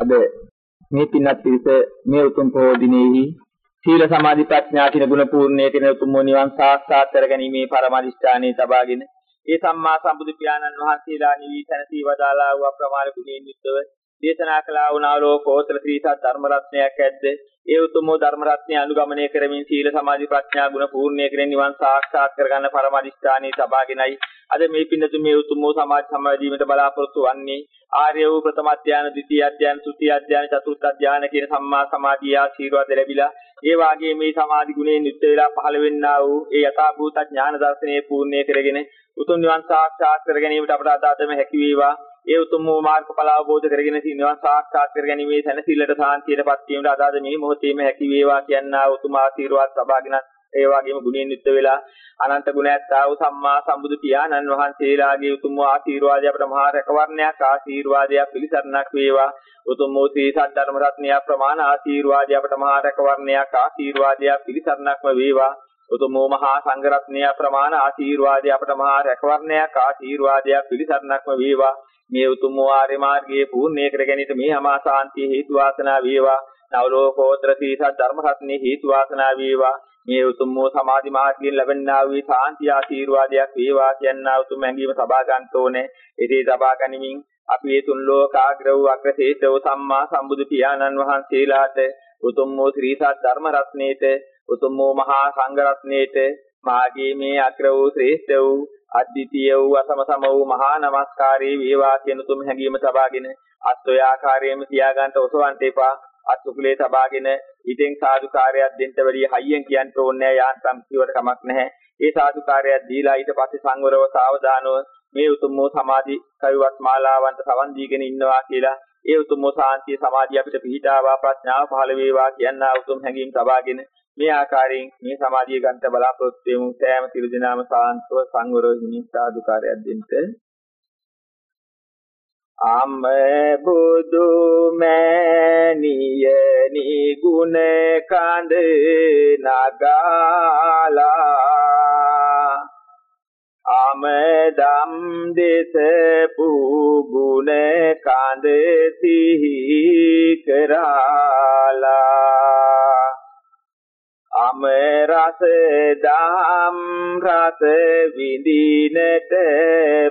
අද මේ පින්වත් පිරිස මේ උතුම් පොහොදිනෙහි සීල සමාධි ප්‍රඥා කියන ගුණ පූර්ණයේ තියෙන උතුම් නිවන් සාක්ෂාත් කරගැනීමේ පරමාදිෂ්ඨානයේ තබාගෙන ඒ සම්මා සම්බුදු පියාණන් වහන්සේලා නිවි තනසී වදාලා වූ අප්‍රමාණ ගුණයෙන් යුක්තව දේශනා කළා වුණා ලෝකෝත්තර ත්‍රිසත් ධර්ම රත්නයක් ඇද්ද? ඒ උතුම් ධර්ම රත්නය අනුගමනය කරමින් සීල සමාධි ප්‍රඥා ගුණ පූර්ණය කරගෙන නිවන් සාක්ෂාත් කරගන්න පරමාදිෂ්ඨානයේ තබාගෙනයි අද මේ පින්නතු මේ උතුම් වූ සමාජ සමාජීවීමට බලාපොරොත්තු වන්නේ ආර්ය වූ ප්‍රථම අධ්‍යාන, ද්විතීය අධ්‍යාන, තෘතීය අධ්‍යාන, චතුර්ථ අධ්‍යාන කියන සම්මා සමාධිය ආශීර්වාද ලැබිලා ඒ වාගේ මේ සමාධි ගුණයෙන් යුක්ත වෙලා පහළ වෙන්නා වූ ඒ යථාභූත ඥාන දර්ශනය පූර්ණය කරගෙන උතුම් නිවන් සාක්ෂාත් කර ගැනීමට අපට අදාතම හැකි වේවා. ඒ උතුම් වූ මාර්ගඵල අවබෝධ කරගෙන සිනවන් සාක්ෂාත් කර ගැනීමේ සැනසෙල්ලට සාන්තියටපත් වීමට අදාද මේ මොහොතේම හැකි වේවා කියනා උතුම් ආශිර්වාද සබාගෙන ඒ වගේම ගුණයෙන් යුක්ත වෙලා අනන්ත ගුණයත් ආ වූ සම්මා සම්බුදු පියාණන් වහන්සේලාගේ උතුම් වූ ආශිර්වාදය අපට මහා රැකවරණයක් ආශිර්වාදයක් පිළිසරණක් වේවා. උතුම් වූ සී සද්ධර්ම රත්නය ප්‍රමාණ ආශිර්වාදය අපට මහා රැකවරණයක් ආශිර්වාදයක් පිළිසරණක්ම වේවා. උතුම් වූ මහා සංඝරත්නය ප්‍රමාණ ආශිර්වාදය අපට මහා රැකවරණයක් ආශිර්වාදයක් පිළිසරණක්ම වේවා. මේ උතුම් ආර්ය මාර්ගයේ පූර්ණේ කර ගැනීමට මේ අමා ශාන්තිය හේතු වාසනා වේවා. නවලෝකෝත්තර සීසත් ධර්ම රත්නේ හේතු වාසනා වේවා. මේ උතුම් වූ සමාධි මාර්ගයෙන් ලැබෙනා වූ ශාන්තිය ආශිර්වාදයක් වේවා කියනා උතුම් ඇඟීම සබා ගන්න ඕනේ. එසේ සබා ගනිමින් අපි මේ තුන් ලෝකාග්‍ර වූ අග්‍රශේෂ වූ සම්මා සම්බුදු පියාණන් වහන්සේලාට උතුම් වූ ශ්‍රී සත් ධර්ම රත්නයේට උතුම් වූ මහා සංඝ රත්නයේට මාගේ මේ අග්‍ර වූ ශ්‍රේෂ්ඨ වූ අද්විතීය වූ අසම සම වූ මහා නමස්කාරයේ වේවා කියන තුම් හැඟීම තබාගෙන අත්ොය ආකාරයෙන්ම තියාගන්න ඔසවන්ට එපා. අත්ුකුලේ තබාගෙන ඉතින් සාදුකාරයක් දෙන්න වැඩි හයියෙන් කියන්න ඕනේ යාන්තම් කිව්වට කමක් නැහැ. ඒ සාදුකාරයක් දීලා ඊට පස්සේ සංවරව සාවධානව මේ උතුම් වූ සමාධි කවිවත් මාලාවන්ට සවන් දීගෙන ඉන්නවා කියලා ඒ උතුම් වූ සාන්තිය සමාධිය අපිට පිහිටාවා ප්‍රඥාව පහළ වේවා කියනා උතුම් හැඟීම් තබාගෙන මේ ආකාරයෙන් මේ සමාධිය ගන්නට බලාපොරොත්තු වෙමු. සෑම සිරු දිනාම සාන්තව සංවරව හිමින් සාදුකාරයක් දෙන්න. අම බුදු මෑණියනි ගුණ කඳ නගාලා. අම දම් දෙස පුගුණ කඳ සිහි කරාලා. අම රස දම් රස විඳිනට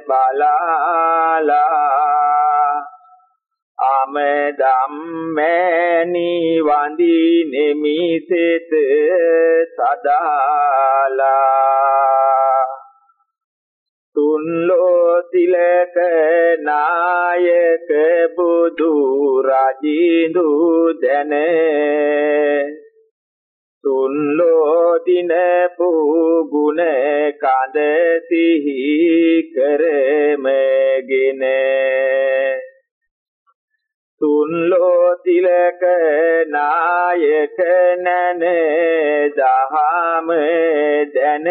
බලාලා. අම ධම්මේනි වඳිනෙමි සිත සදාලා. තුන්ලෝ තිලක නායක බුදු රජිඳු දැනේ තුන්ලෝ දින පුගුණ කඳ සිහි කරමගෙන. තුන්ලෝ තිලක නායක නැන දහම දැන.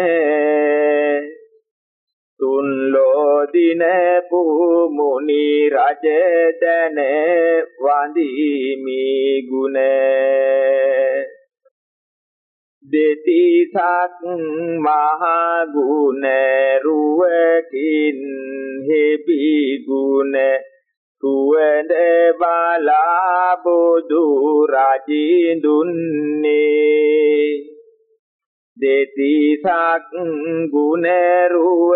තුන්ලෝ දින පුමුනි රජ දැන වඳිමි ගුණ. දෙතිසක් මහ ගුණ රුවකින් හෙබි ගුණ සුවඳ බලා බුදු රජිඳුන්නේ. දෙතිසක් ගුණ රුව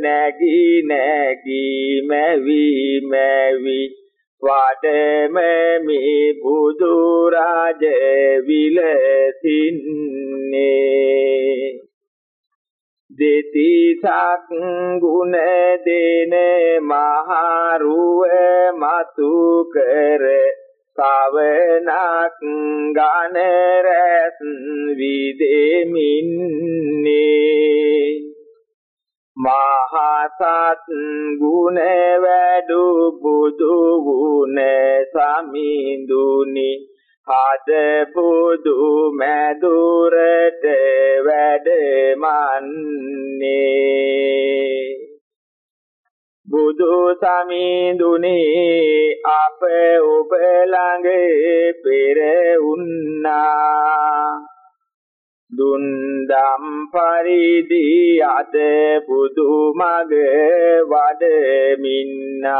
නැගි නැගි මැවි මැවි වඩමෙමි බුදු රජ විලසින්නේ දෙතිසක් ගුණ දෙන මහරුව මතු කර සවනක් ගන රැස් විදෙමින්නේ. මහසත් ගුණ වැඩු බුදු ගුණ සමිඳුනි. හද බුදු මැදුරට වැඩමන්නේ බුදු සමිඳුනි අප ඔබ ළඟ පෙර උන්නා දුන්දම් පරිදි අද බුදු මග වඩමින්නා.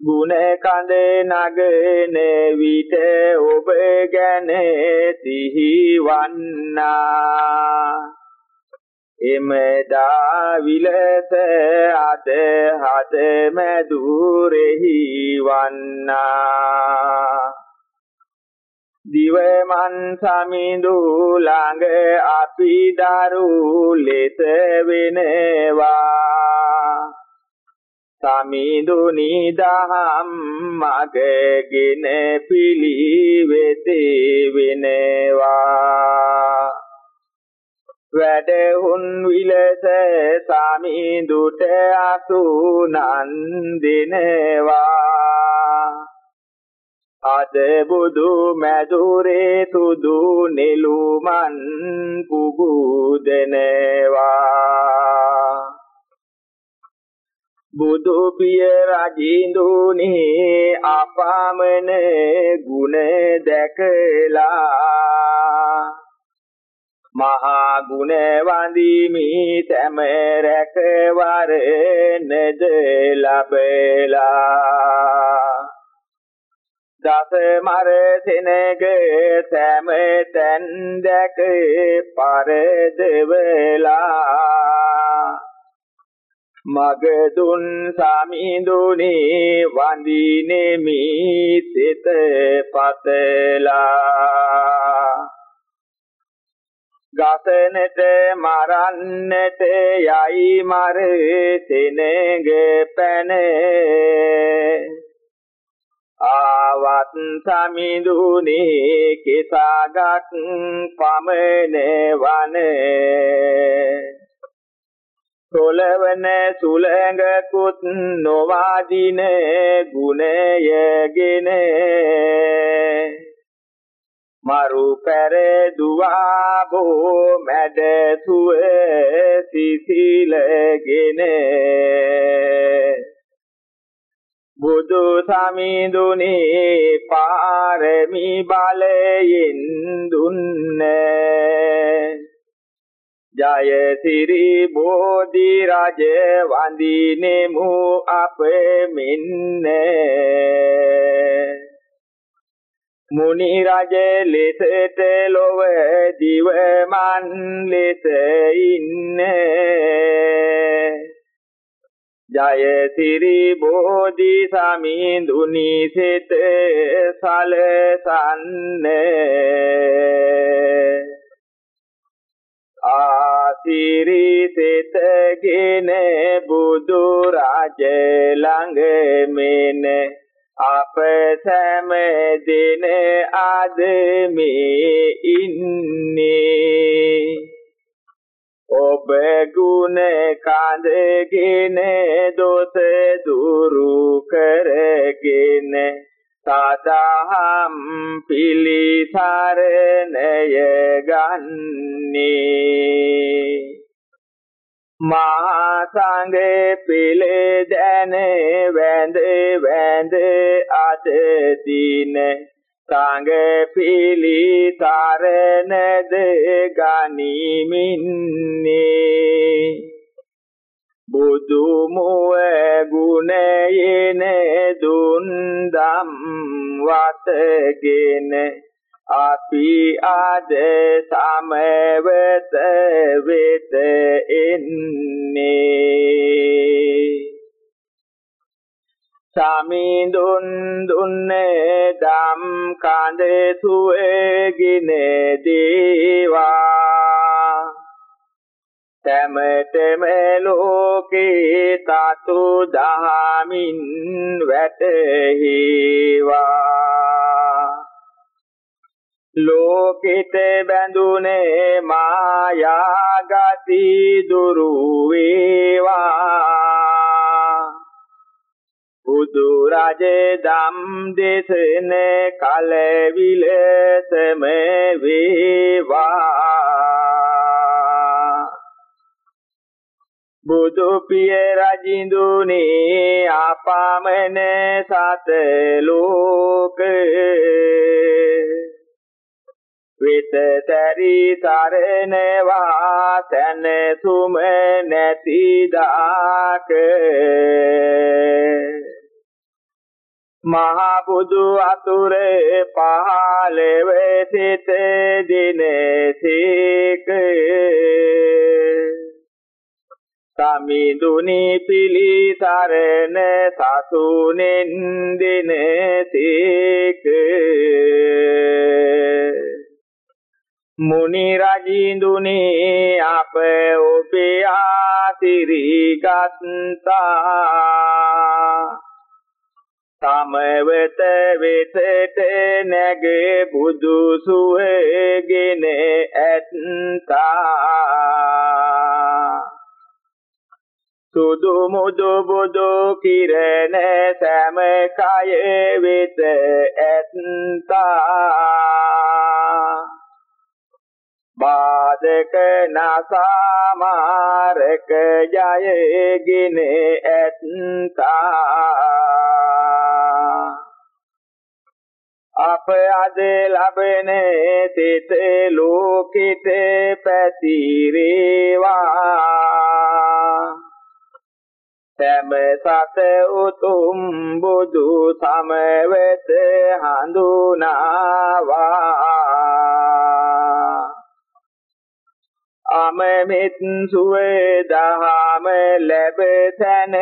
ගුණ කඳ නගන විට ඔබ ගැන සිහිවන්නා. එමෙදා විලස අද හද මැදුරෙහි වන්නා. දිවමන් සමිඳු ළඟ අපි දරු ලෙස වෙනවා. සමිඳුනි දහම් මගගෙන පිළිවෙතේ වෙනවා. වැඩහුන් විලස සමිඳුට අසුනන් දෙනවා. අද බුදු මැදුරේ සුදු නෙළුමන් පුබුදෙනවා බුදු පිය රජින්දුනි අපාමන ගුණ දැකලා. මහා ගුණ වඳිමි සෑම රැකවර නද ලැබලා. දස මර සෙනග සෑම තැන් දැක පරදවලා මගදුන් සමිඳුනි වඳිනෙමි සිත පතලා. ගසනට මරන්නට යයි මර සෙනග පැන. ආවත් සමිඳුනි කිසාගත් පමන වනේ. සොලවන සුලඟකුත් නොවාදින ගුණයගෙන. මරු පෙර දුවා බෝ මැද සුව සිසිලගෙන. බුදු සමිඳුනි පාරමි බලයෙන් දුන්නේ. ජය සිරි බෝධි රජ වඳිනෙමු අප මෙන්න. මුනි රජ ලෙසට ලොව දිවමන් ලෙස ඉන්නේ. ජය සිරි බෝධි සමිඳුනි සිත සලසන්නේ. ආසිරිසෙතගෙන බුදු රජ ළඟ මෙන අප සෑම දින අද මේ ඉන්නේ. ඔබ ගුණ කඳගෙන දොස දුරු කරගෙන සදහම් පිලිසරණය ගන්නේ. මහා සංඝේ පිළිදැන වැඳ වැඳ අද දින සංඝ පිලිසරණද ගනිමින්නේ බුදු මුව ගුණයේන දුන් දම් වතගෙන අපි අද සමවත වෙත එන්නේ. සමිඳුන් දුන්නේ දම් කඳ සුවේගින දේවා. තමතම ලෝකේ තතු දහමින් වැටහිවා. ලෝකිත බැඳුනේ මායා ගති දුරු වේවා බුදු රජ දම් දෙසන කල විලසම වේවා. බුදු පිය රජින්දුනේ ආපමන සත ලෝකේ විතරි තරනවා තන සුම නැති දාක. මහා බුදු අතුරේ පහළ වේ සිට දිනසේක සමිඳුනි පිලිසරණ සසුනෙන් දිනසේක මුනි රජින්දුනි අප ඔබේ ආතිරිගත්තා සමවත වෙතට නැග බුදු සුවගෙන ඇත්තා. සුදු මුදු බුදු කිරණ සෑම කය වෙත ඇත්තා. බාදක නසාමාරක ජයගෙන ඇත්තා. අප අද ලබන සිත ලෝකිත පැතිරේවා. සෑම සත උතුම් බුදු සමවත හඳුනාවා. අමෙත් සුවේ දහම ලැබ තන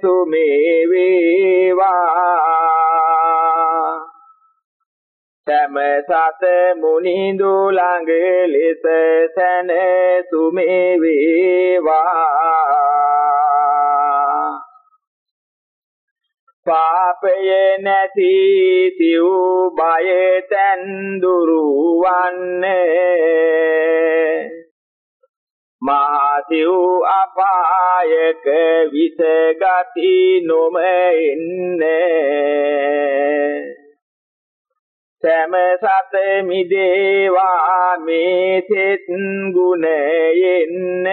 සුමේ වේවා. සෑම සත මුනිඳු ළඟ ලෙස සැනසුමේ වේවා පාපය නැති සිව් බය තැන් දුරු වන්නේ මා සිව් අපායක විස ගති නොම ඉන්නේ සෑම සත මිදේවා මේ සෙත් ගුණයෙන්න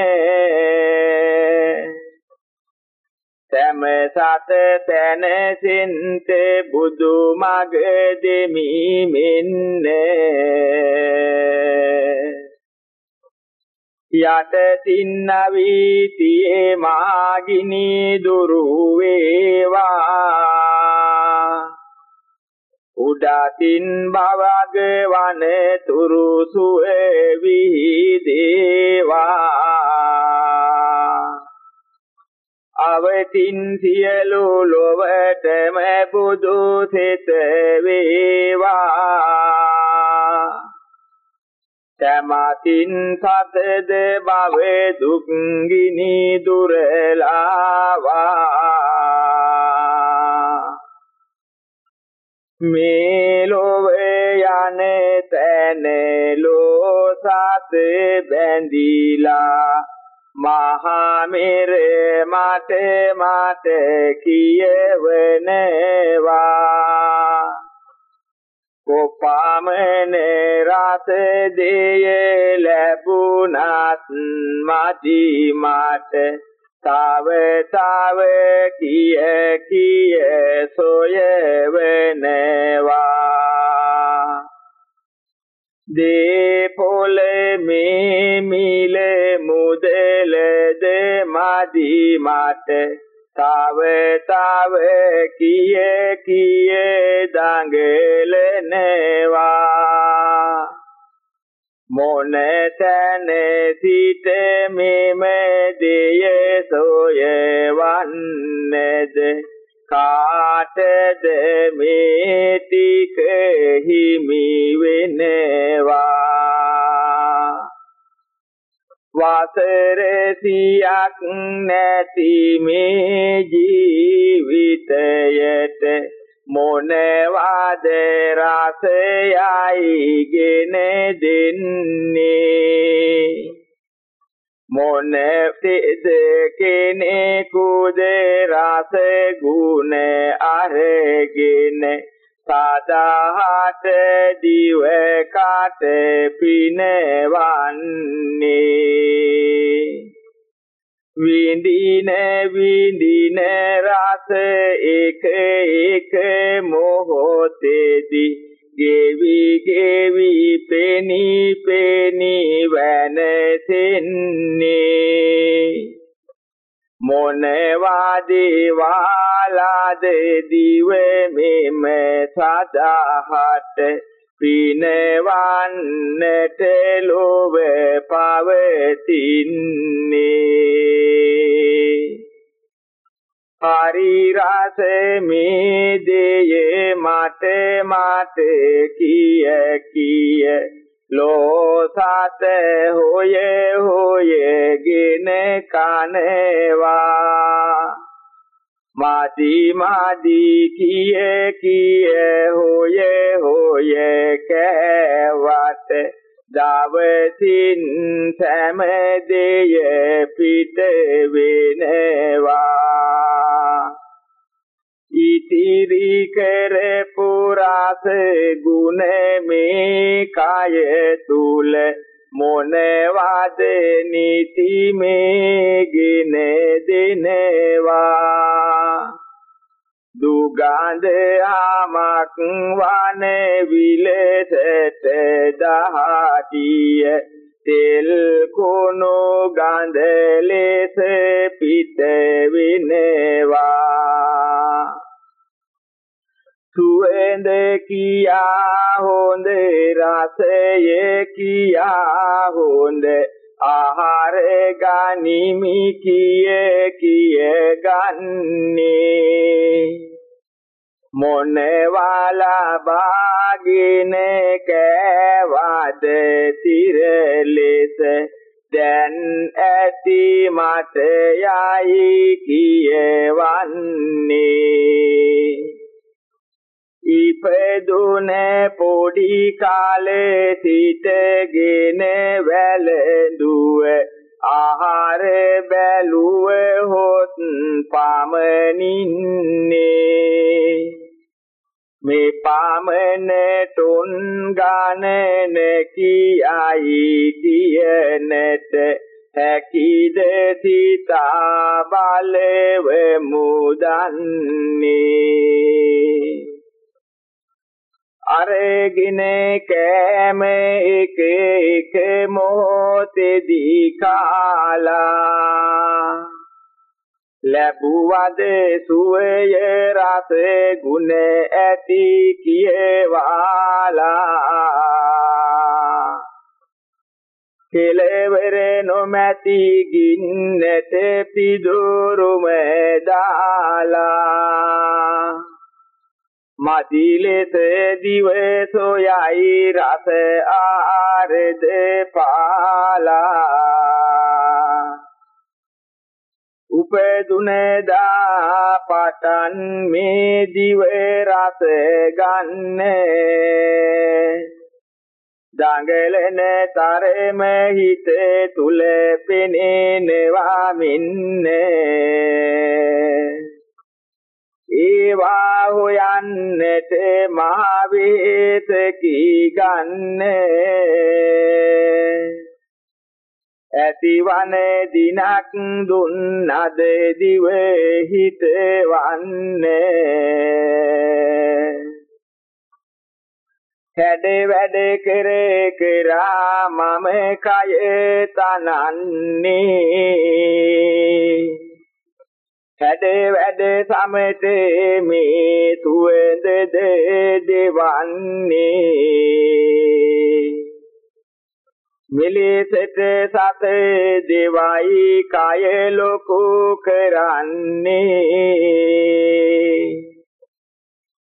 සෑම සත තනසින්ත බුදු මග දෙමි මෙන්න. යට තින්න වීතියේ මාගිනි දුරු වේවා. උඩතින් බවග වන තුරු සුවේ විහිදේවා. අවතින් සියලු ලොවටම බුදු සිත වේවා. තමතින් සතද භව දුක්ගිනි දුරලාවා. මේ ලෝවේ යන්නේ තැන ලෝසත් බැඳීලා. මහා මෙර මට මට කියවනවා. කොපමණ රස දෙය ලැබුණත් මදි මට තව තව කිය කිය සොයවනවා දීපොල මේ මිල මුදල දෙමදි මට තව තව කිය කිය දඟලනවා මොන තැන සිට මෙම දෙය සොයවන්නේද කාටද මේ ටික හිමි වෙනවා? වසර සියක් නැති මේ ජීවිතයට මොනවාද රසයයි ගෙන දෙන්නේ? මොන තෙද කෙනෙකුද රස ගුණ අරගෙන සදාහට දිව කට පිනවන්නේ? විඳින විඳින රස එක එක මොහොතේදී ගෙවි ගෙවි පෙනී පෙනී වෙනසෙන්නේ. මොනවාද දේවාලාද දිව මෙම සදාහට පිනවන්නට ලොව පවතින්නේ. හරි රස මේ දෙයේ මට මට කිය කිය. ලෝසත හොය හොයගෙන කනවා. මාදි මාදි කිය කිය හොය හොය කෑවට දවසින් සෑම දෙය පිට වෙනවා. ඉතිරි කරපු රස ගුණ මේ කය තුල මොනවද නිති මේගෙන දෙනවා? දුගඳ ආමක් වන විලසට දහඩිය තෙල් කුණු ගඳ ලෙස පිට වෙනවා. සුවඳ කියා හොඳ රසය කියා හොඳ ආහාර ගනිමි කිය කිය ගන්නේ. මොනවාලා බාගින කෑවද තිරලෙස දැන් ඇති මට යයි කියවන්නේ. ඉපදුන පොඩි කාලේ සිටගෙන වැළඳුව ආහාර බැලුව හොත් පමනින්නේ මේ පමන තුන් ගණන කියයි කියනට හැකිද සිතා බලව මුදන්නේ අරගෙන කෑම එක එක මොහොතේදී කාලා ලැබුවද සුවය රස ගුණ ඇති කියවාලා. කෙලවර නොමැති ගින්නට පිදුරුම දාලා. මදි ලෙස දිව සොයයි රස ආරද පාලා. උපදුන දා පටන් මේ දිව රස ගන්නේ. දඟලන තරම හිත තුල පෙනෙනවා මින්නේ. ඒවා හොයන්නට මහ වේත කී ගන්නේ ඇතිවන දිනක් දුන්නද දිව හිතවන්නේ. හැඩ වැඩ කර කරා මම කය තනන්නේ. හැඩ වැඩ සමට මේ සුවඳ දෙවන්නේ. මෙලෙසට සත දෙවයි කය ලොකු කරන්නේ.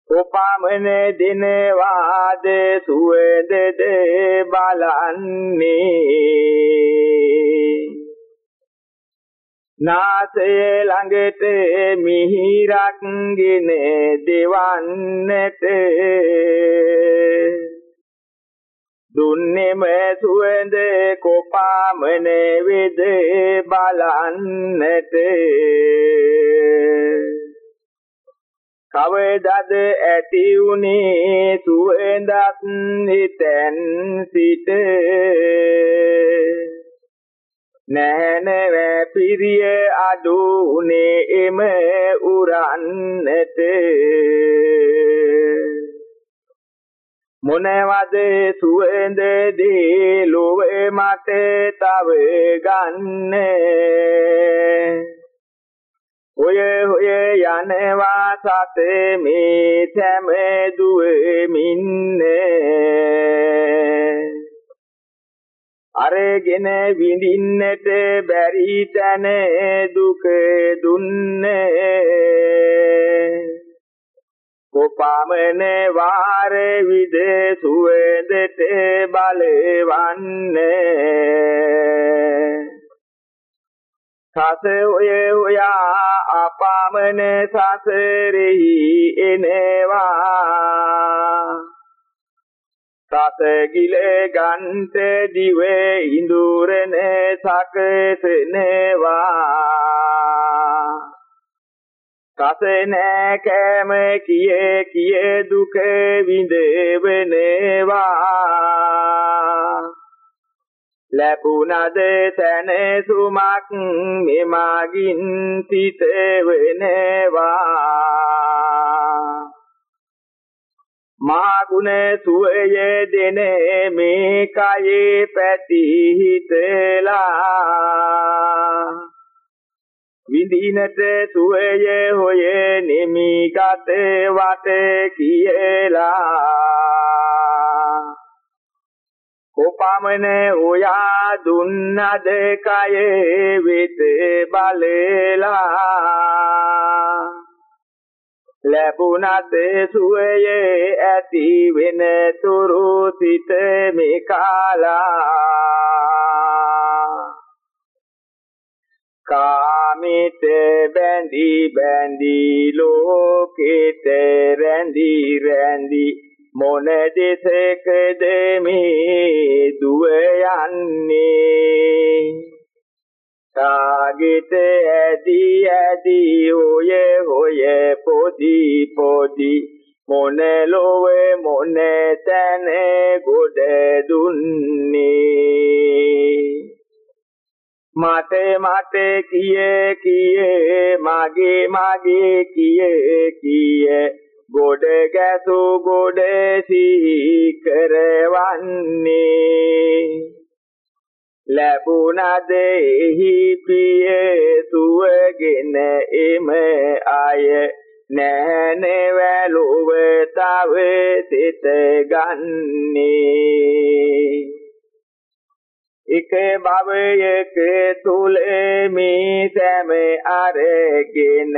උපමන දිනවාද සුවඳද බලන්නේ. නාසය ළඟට මිහිරක් ගෙන දෙවන්නට. දුන්නේම සුවඳ කොපාමන වෙද බලන්නට. කවදද ඇති උනේ සුවඳත් හිතෙන් සිට? නැහැනව පිරිය අඩු උනේ එම උරන්නට. මොනවද සුවඳ දේ ලොවේ මට තව ගන්න? ඔය ඔය යනවා සත මේ සෑම දුවෙමින්නේ අරගෙන විඳින්නට බැරි තැන දුක දුන්නේ. කොපමණ වාර විද සුවඳට බලවන්නේ. සස ඔය ඔයා අපාමන සසරෙහි එනවා. සස ගිල ගන්ත දිව ඉඳුරන සකසනවා. සස නෑ කෑම කියේ කියේ දුක විඳවනවා. ලැබුණද සැනසුමක් මෙමගින් සිත වෙනවා මාගුණ සුවය දෙන මේ කයේ පැති හිතලා විඳිනට සුවය හොය නිමි ගත වට කියලා. කොපමණ උයා දුන්නද කය වෙත බලලා. ලැබුණත් සුවය ඇති වෙන තුරු සිත මේකාලා. කාමිත බැඳි බැඳි ලෝකෙට රැඳි රැඳි මොන දෙසකද මේ දුව යන්නේ? සාගිත ඇදී ඇදී ඔය හොය පොදි පොදි මොන ලොව මොන තැන ගොඩ දුන්නේ? මට මට කියේ කියේ මගේ මගේ කියේ කියේ ගොඩ ගැසු ගොඩ සිහි කරවන්නේ? ලැබුණද එහි පිය සුවගෙන එම අය නැහැනෙවලුව තව සිත ගන්නේ. එක භවයක තුල මේ සෑම අරගෙන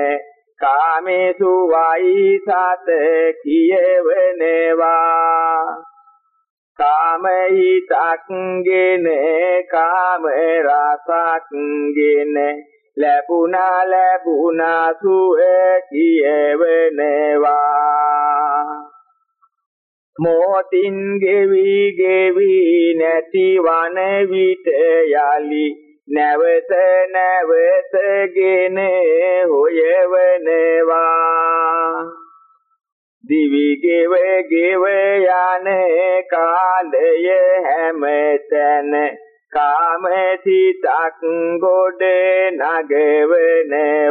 කාමේසු වයි සත කියවනවා. කාමහිතක්ගෙන කාම රසක්ගෙන ලැබුණා ලැබුණා සුව කියවනවා. මොතින් ගෙවි ගෙවි නැති වන විට යලි නැවත නැවතගෙන හොයවනවා. දිවි ගෙව ගෙව යන කාලය හැමතැන කාමසිතක් ගොඩ නගවනවා.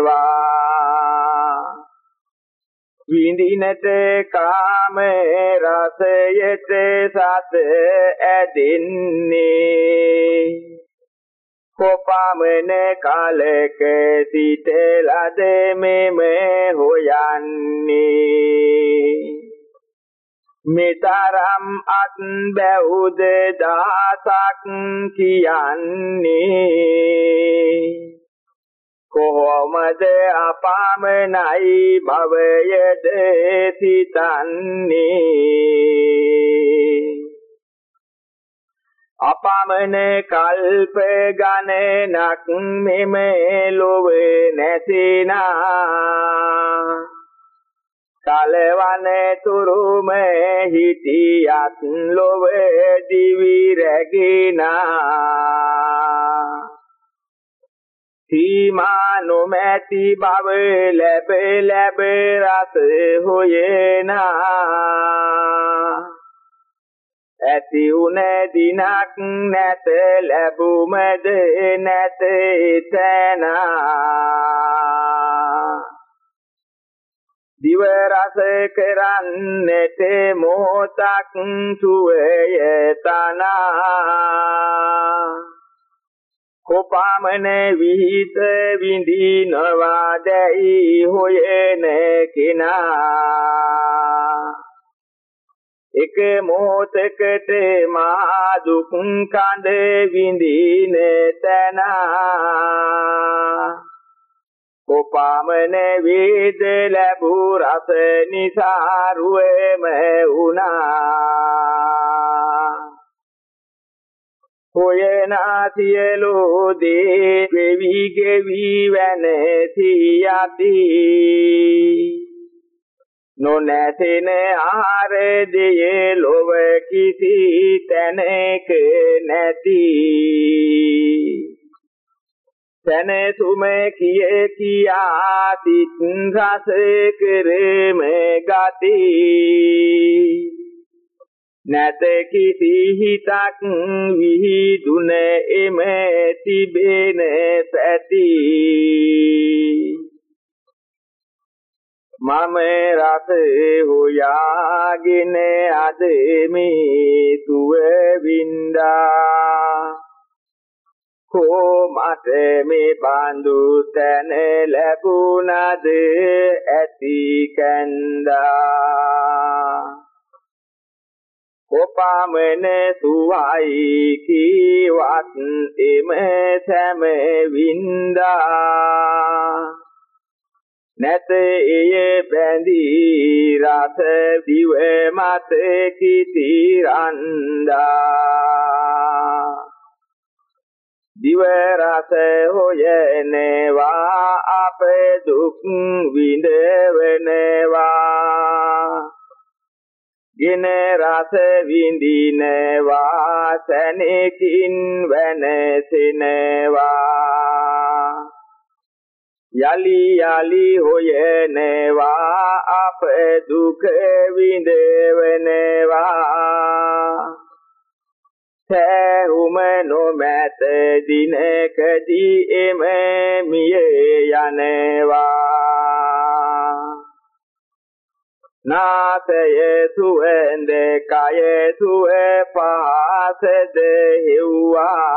විඳිනට කාම රසයට සත ඇදෙන්නේ. කොපමණ කාලක සිට ලද මෙම හොයන්නේ මෙතරම් අත් බැවුද දහසක් කියන්නේ. කොහොමද අපාමනයි භවයද සිතන්නේ? අපාමන කල්ප ගණනක් මෙම ලොව නැසිනා. කලවන තුරුම හිටියත් ලොව දිවි රැගිනා. සීමා නොමැති බව ලැබ ලැබ රස හොයනා. ඇති උන දිනක් නැත ලැබුමද නැත තැනා දිව රස කරන්නට මොහොතක් සුවය තනා. කොපමණ විහිත විඳිනවා දැයි හොයන කෙනා. එක මොහොතකට මා දුක් කඳ විඳින තැන. කොපමණ වේද ලැබූ රස නිසා රුවේම උනා හොයනා සියලු දේ වෙවි ගෙවි වෙනසි යති. නොනැතෙන ආහාර දෙයේ ලොව කිසි තැනක නැති. සනසුම කිය කියා සිත් රස කරම ගති. නැත කිසි හිතක් විහිදුන එම තිබෙන පැති. මම රස හොයාගෙන අද මේ සුව වින්දා. කොමට මේ බඳු තැන ලැබුණද ඇති කන්දා. කොපමණ සුවයි කීවත් එම සෑම වින්දා. නැත එය බැඳී රස දිව මත කිතිරන්දා දිව රස හොයනවා අප දුක් විඳවනවා. දින රස විඳිනවා සැනකින් වෙනසෙනවා. යලි යලි හොයනවා අප දුක විඳවනවා. සෑහුම නොමැත දිනකදී එම මිය යනවා. නාසය සුවඳ කය සුව පාසද හෙව්වා.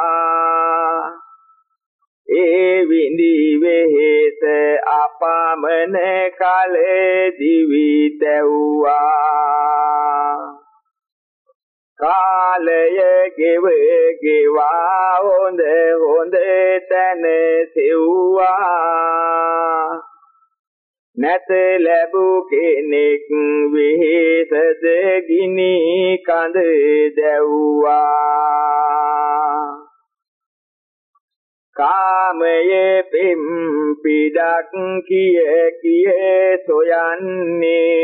ඒ විඳි වෙහෙස අපමණ කල දිවි තැව්වා කාලය ගෙව ගෙවා හොඳ හොඳ තැන සෙව්වා. නැත ලැබූ කෙනෙක් විහෙසද ගිනි කඳ දැව්වා. කාමයේ පෙම් පිඩක් කිය කිය සොයන්නේ.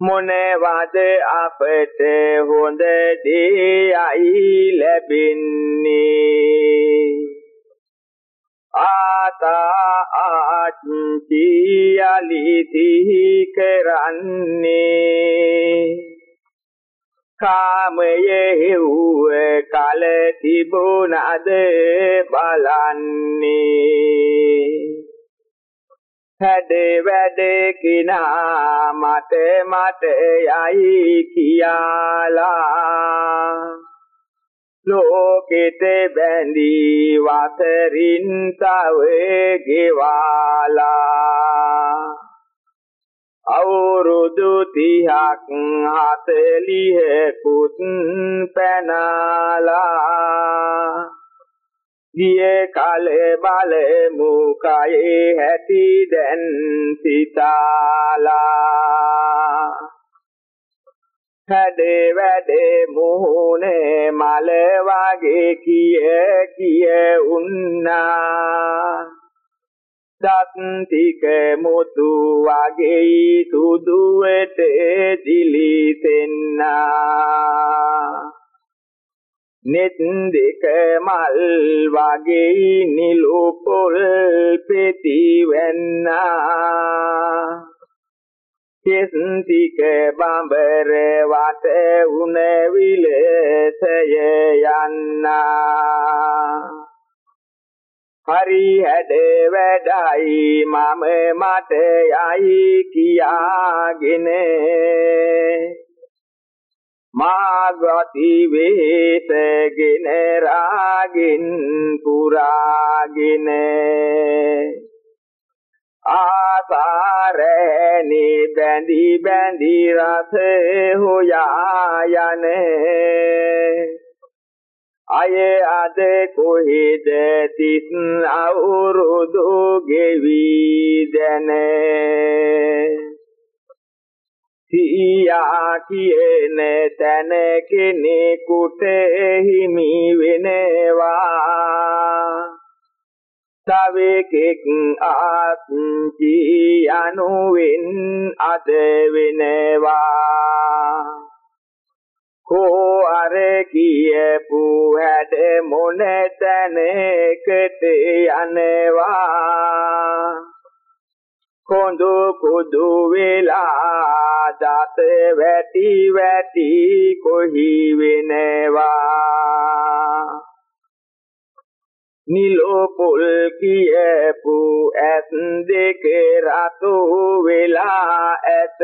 මොනවද අපට හොඳ දේයි ලැබෙන්නේ? ආතා ආච්චි යලිති කරන්නේ. කාමයේ හෙව්ව කල තිබුණද බලන්නේ. හැඩ වැඩ කිනා මට මට යයි කියාලා. ලෝකෙට බැඳී වසරින් තව ගෙවාලා. අවුරුදු 30ක් 40කුත් පැනලා ගිය කලේ බලමු කයේ ඇති දැන් සිතාලා. හැඩේ වැඩේ මුහුණේ මල වගේ කිය කිය උන්නා. දත් ටික මුතු වගේ සුදු වෙත දිලිසෙන්නා net දෙක මල් වගේ නිලු පොල් පෙති වෙන්නා කෙස් ටික බඹර වට උන විලසය යන්නා. හරි හැඩ වැඩයි මම මට යයි කියාගෙන. මාගති වේසගෙන රාගින් පුරාගෙන. ආසාරේනි බැඳි බැඳි රස හොයා යන්නේ අය අද කොහෙද තිස් අවුරුදු ගෙවි දැනේ. සියා කියන තැන කෙනෙකුට හිමි වෙනවා. තවෙකෙක් ආත්චි අනුවෙන් අද වෙනවා. කෝ අර කියපු හැඩ මොන තැනකට යනවා? කොඳු කුදු වෙලා දත වැටි වැටි කොහි වෙනවා? නිලෝ පුල් කියපු ඇස් දෙක රතු වෙලා ඇත.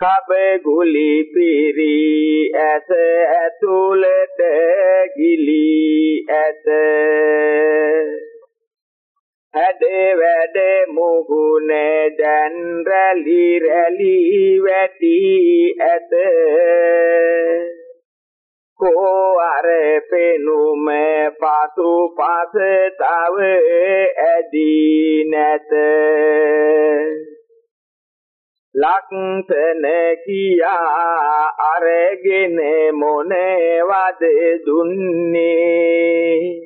කබ ගුලි පිරි ඇස ඇතුළට ගිලි ඇත හැඩ වැඩ මුහුණ දැන් රැලි රැලි වැටි ඇත. කෝ අර පෙනුම පසු පස තව ඇදී නැත. ලක්ෂණ කියා අරගෙන මොනවද දුන්නේ?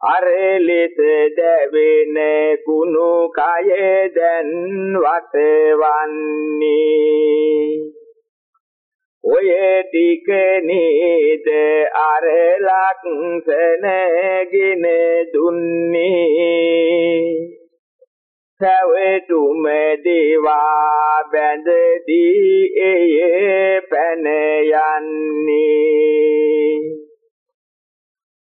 අර ලෙස දැවෙන කුණු කය දැන් වටවන්නේ. ඔය ටික නේද අර ලක්ෂණගෙන දුන්නේ? සැවටුම දේවා බැඳදී එය පැන යන්නේ.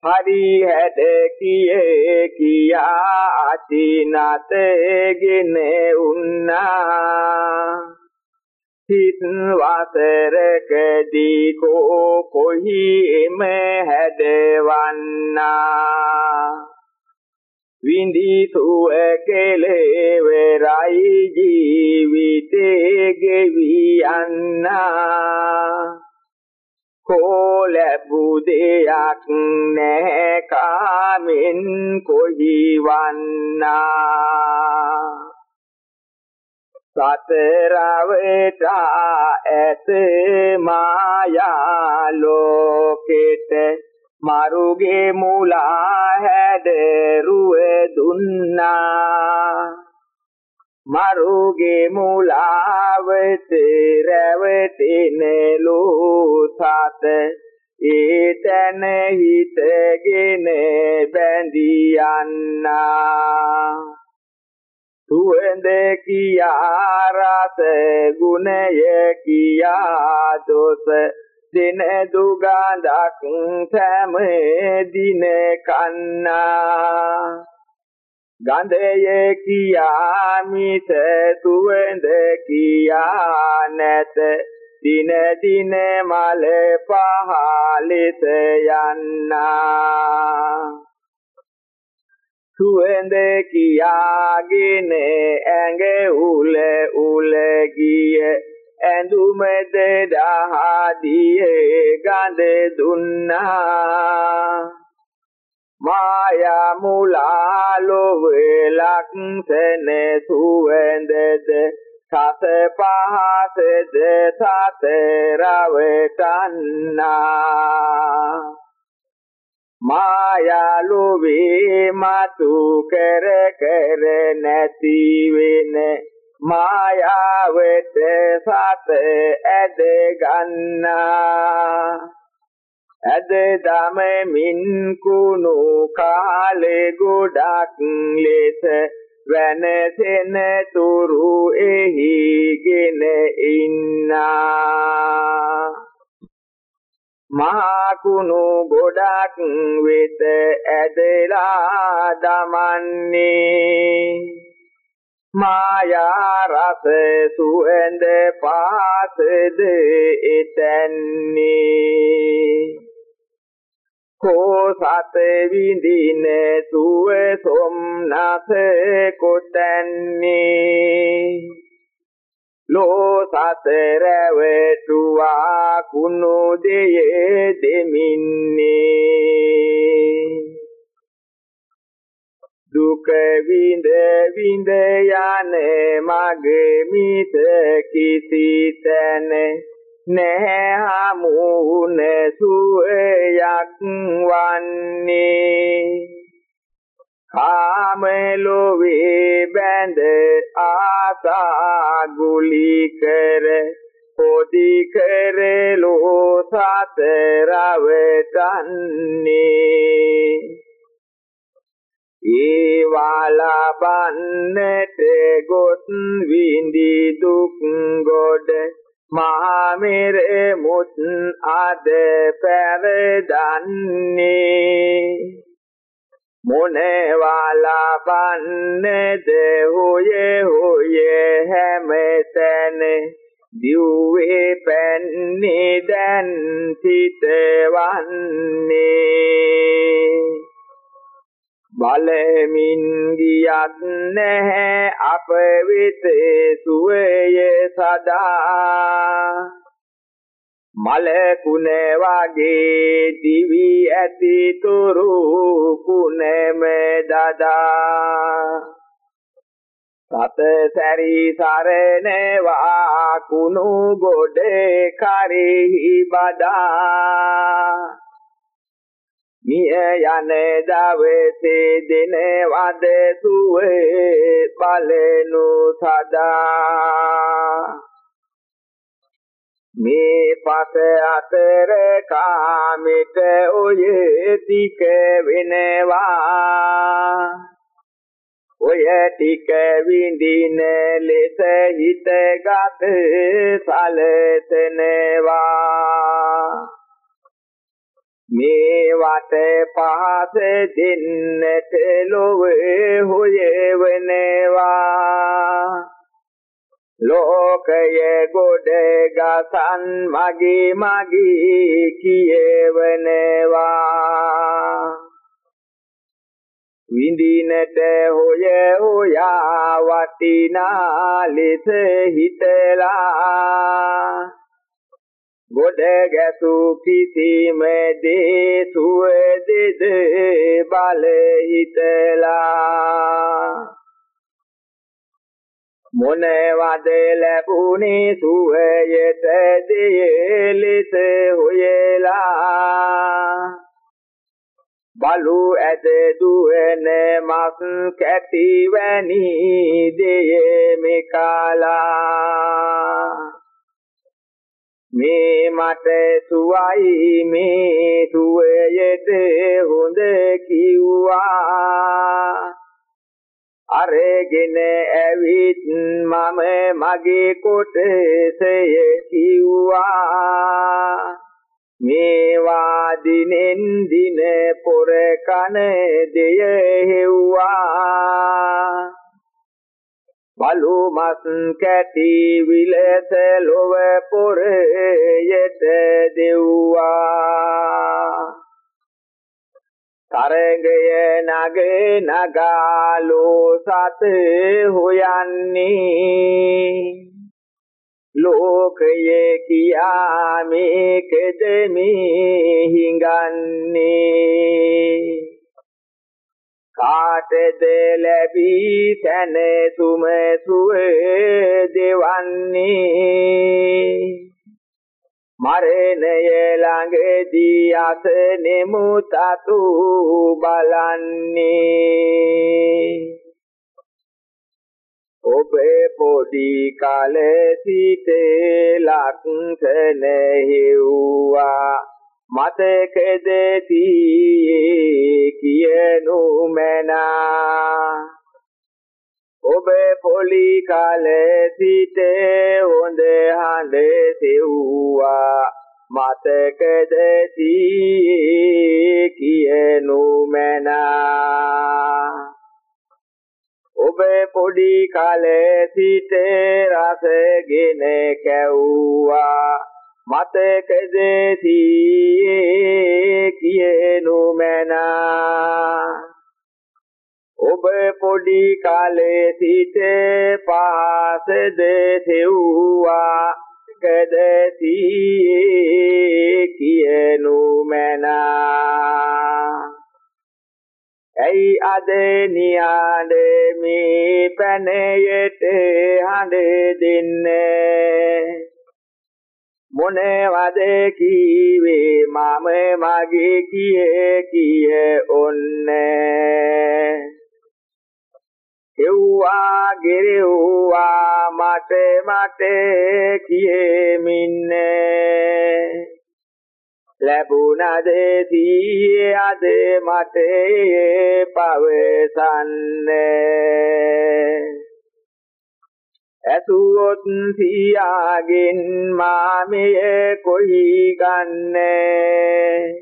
හරි හැඩ කියේ කියා අතිනතගෙන උන්නා. සිත් වසරකදී කෝ කොහි එම හැඩවන්නා විඳි සුව කෙලෙවරයි ජීවිතේ ගෙවි යන්නා කෝ ලැබූ දෙයක් නැහැ කාමෙන් කොහි වන්නා සතරවට ඇත මායා ලෝකෙට මරුගේ මුලා හැඩරුව දුන්නා. මරුගේ මුලාවට රැවටෙන ලෝසත. ඒතන හිතගෙන බැඳී යන්නා සුවඳ කියා රස ගුණය කියා දොස. දින දුගඳක් සෑම දින කන්නා. ගන්ධය කියා මිස සුවඳ කියා නැත. දින දින මල පහලෙස යන්නා. සුවඳ කියාගෙන ඇඟ උල උල ගිය ඇඳුමද දහදියේ ගඳ දුන්නා. මායා මුලා ලොවේ ලක්ෂණ සුවඳද සත පහසද සත රවටන්නා. මායා ලොවේ මතු කර කර නැති වෙන මායාවට සත ඇද ගන්නා. ඇද දමමින් කුණු කාලේ ගොඩක් ලෙස වෙනසෙන තුරු එහිගෙන ඉන්නා. මහා කුණු ගොඩක් වෙත ඇදලා දමන්නේ. මායා රස සුවඳ පාසද එතන්නේ. කෝ සත විඳින සුව සොම්නස කොටන්නේ ලෝ සතර වේතුවා කුණු දෙයේ දෙමින්නේ. දුක විඳ විඳ යන මගේ මිත කිසි තැන නැහැ. හමුන සුවයක් වන්නේ. කාම ලෝවේ බැඳ ආසා ගුලි කර පොදි කර ලෝ සතරවටන්නේ ඒවාලබන්නට ගොත් විඳි දුක් ගොඩ මහමෙර මුත් අද පැරදන්නේ මොනවාලබන්නද හොය හොය හැමතැන දිව්වේ පැන්නේ දැන් සිතවන්නේ. බලමින් ගියත් නැහැ. අප වෙත සුවය සදා. මල කුණ වගේ දිවි ඇති තුරු කුණම දදා. සත සැරි සරණවා කුණු ගොඩ කරෙහි බදා. මිය යන දවසේ දින වද සුවේ බලනු සදා. මේ පස අතර කාමිත ඔය ටික වෙනවා. ඔය ටික විඳින ලෙස හිතගත සලතනවා මේ වට පහස දෙන්නට ලොවේ හොයවනවා ලෝකයේ ගොඩ ගසන් මගේ මගේ කියවනවා. විඳිනට හොය හොයා වටිනා ලෙස හිතලා ගොඩ ගැසු කිසිම දේ සුවදෙද බල හිතලා. මොනවද ලැබුණේ සුවයට දේ ලෙස හොයලා. බලු ඇද දුවන මස් කැටි වැනි දෙයේ මෙකලා මේ මට සුවයි මේ සුවයට හොඳ කිව්වා. අරගෙන ඇවිත් මම මගේ කොටසය කිව්වා. මේවා දිනෙන් දින පොර කන දෙය හෙව්වා. බලු මස් කැටි විලස ලොව පොරයට දෙව්වා. තරංගය නග නගාලෝ සත හොයන්නේ. ලෝකයේ කියා මේකද මේ හිඟන්නේ. කාටද ලැබී සැනසුම සුවේ දෙවන්නේ. මරණය ළඟදී අසනෙමු තතු බලන්නේ. ඔබේ පොඩි කාලේ සිට ලක්ෂණ හෙව්වා. මතකද කියනු මැනා. ඔබ පොලි කාලේ සිට හොඳ හඬ සෙව්වා. මතකද කියනු මැනා. ඔබ ඔබ පොඩි කාලේ සිට රසගෙන කැව්වා. මතකද සීයේ කියනු මැනා. ඔබ පොඩි කාලේ සිට පාසද සෙව්වා කද සීයේ කියනු මැනා. ඇයි අද නියාඩ මේ පැනයට හඬ දෙන්නේ? මොනවද කීවේ? මම මගේ කියේ කිය ඔන්නේ. එව්වා ගෙරෙව්වා මට මට කියෙමින්නේ ලැබුණද සීයේ අද මට පවසන්නේ. ඇසුවොත් සියාගෙන් මාමිය කොහි ගන්නේ?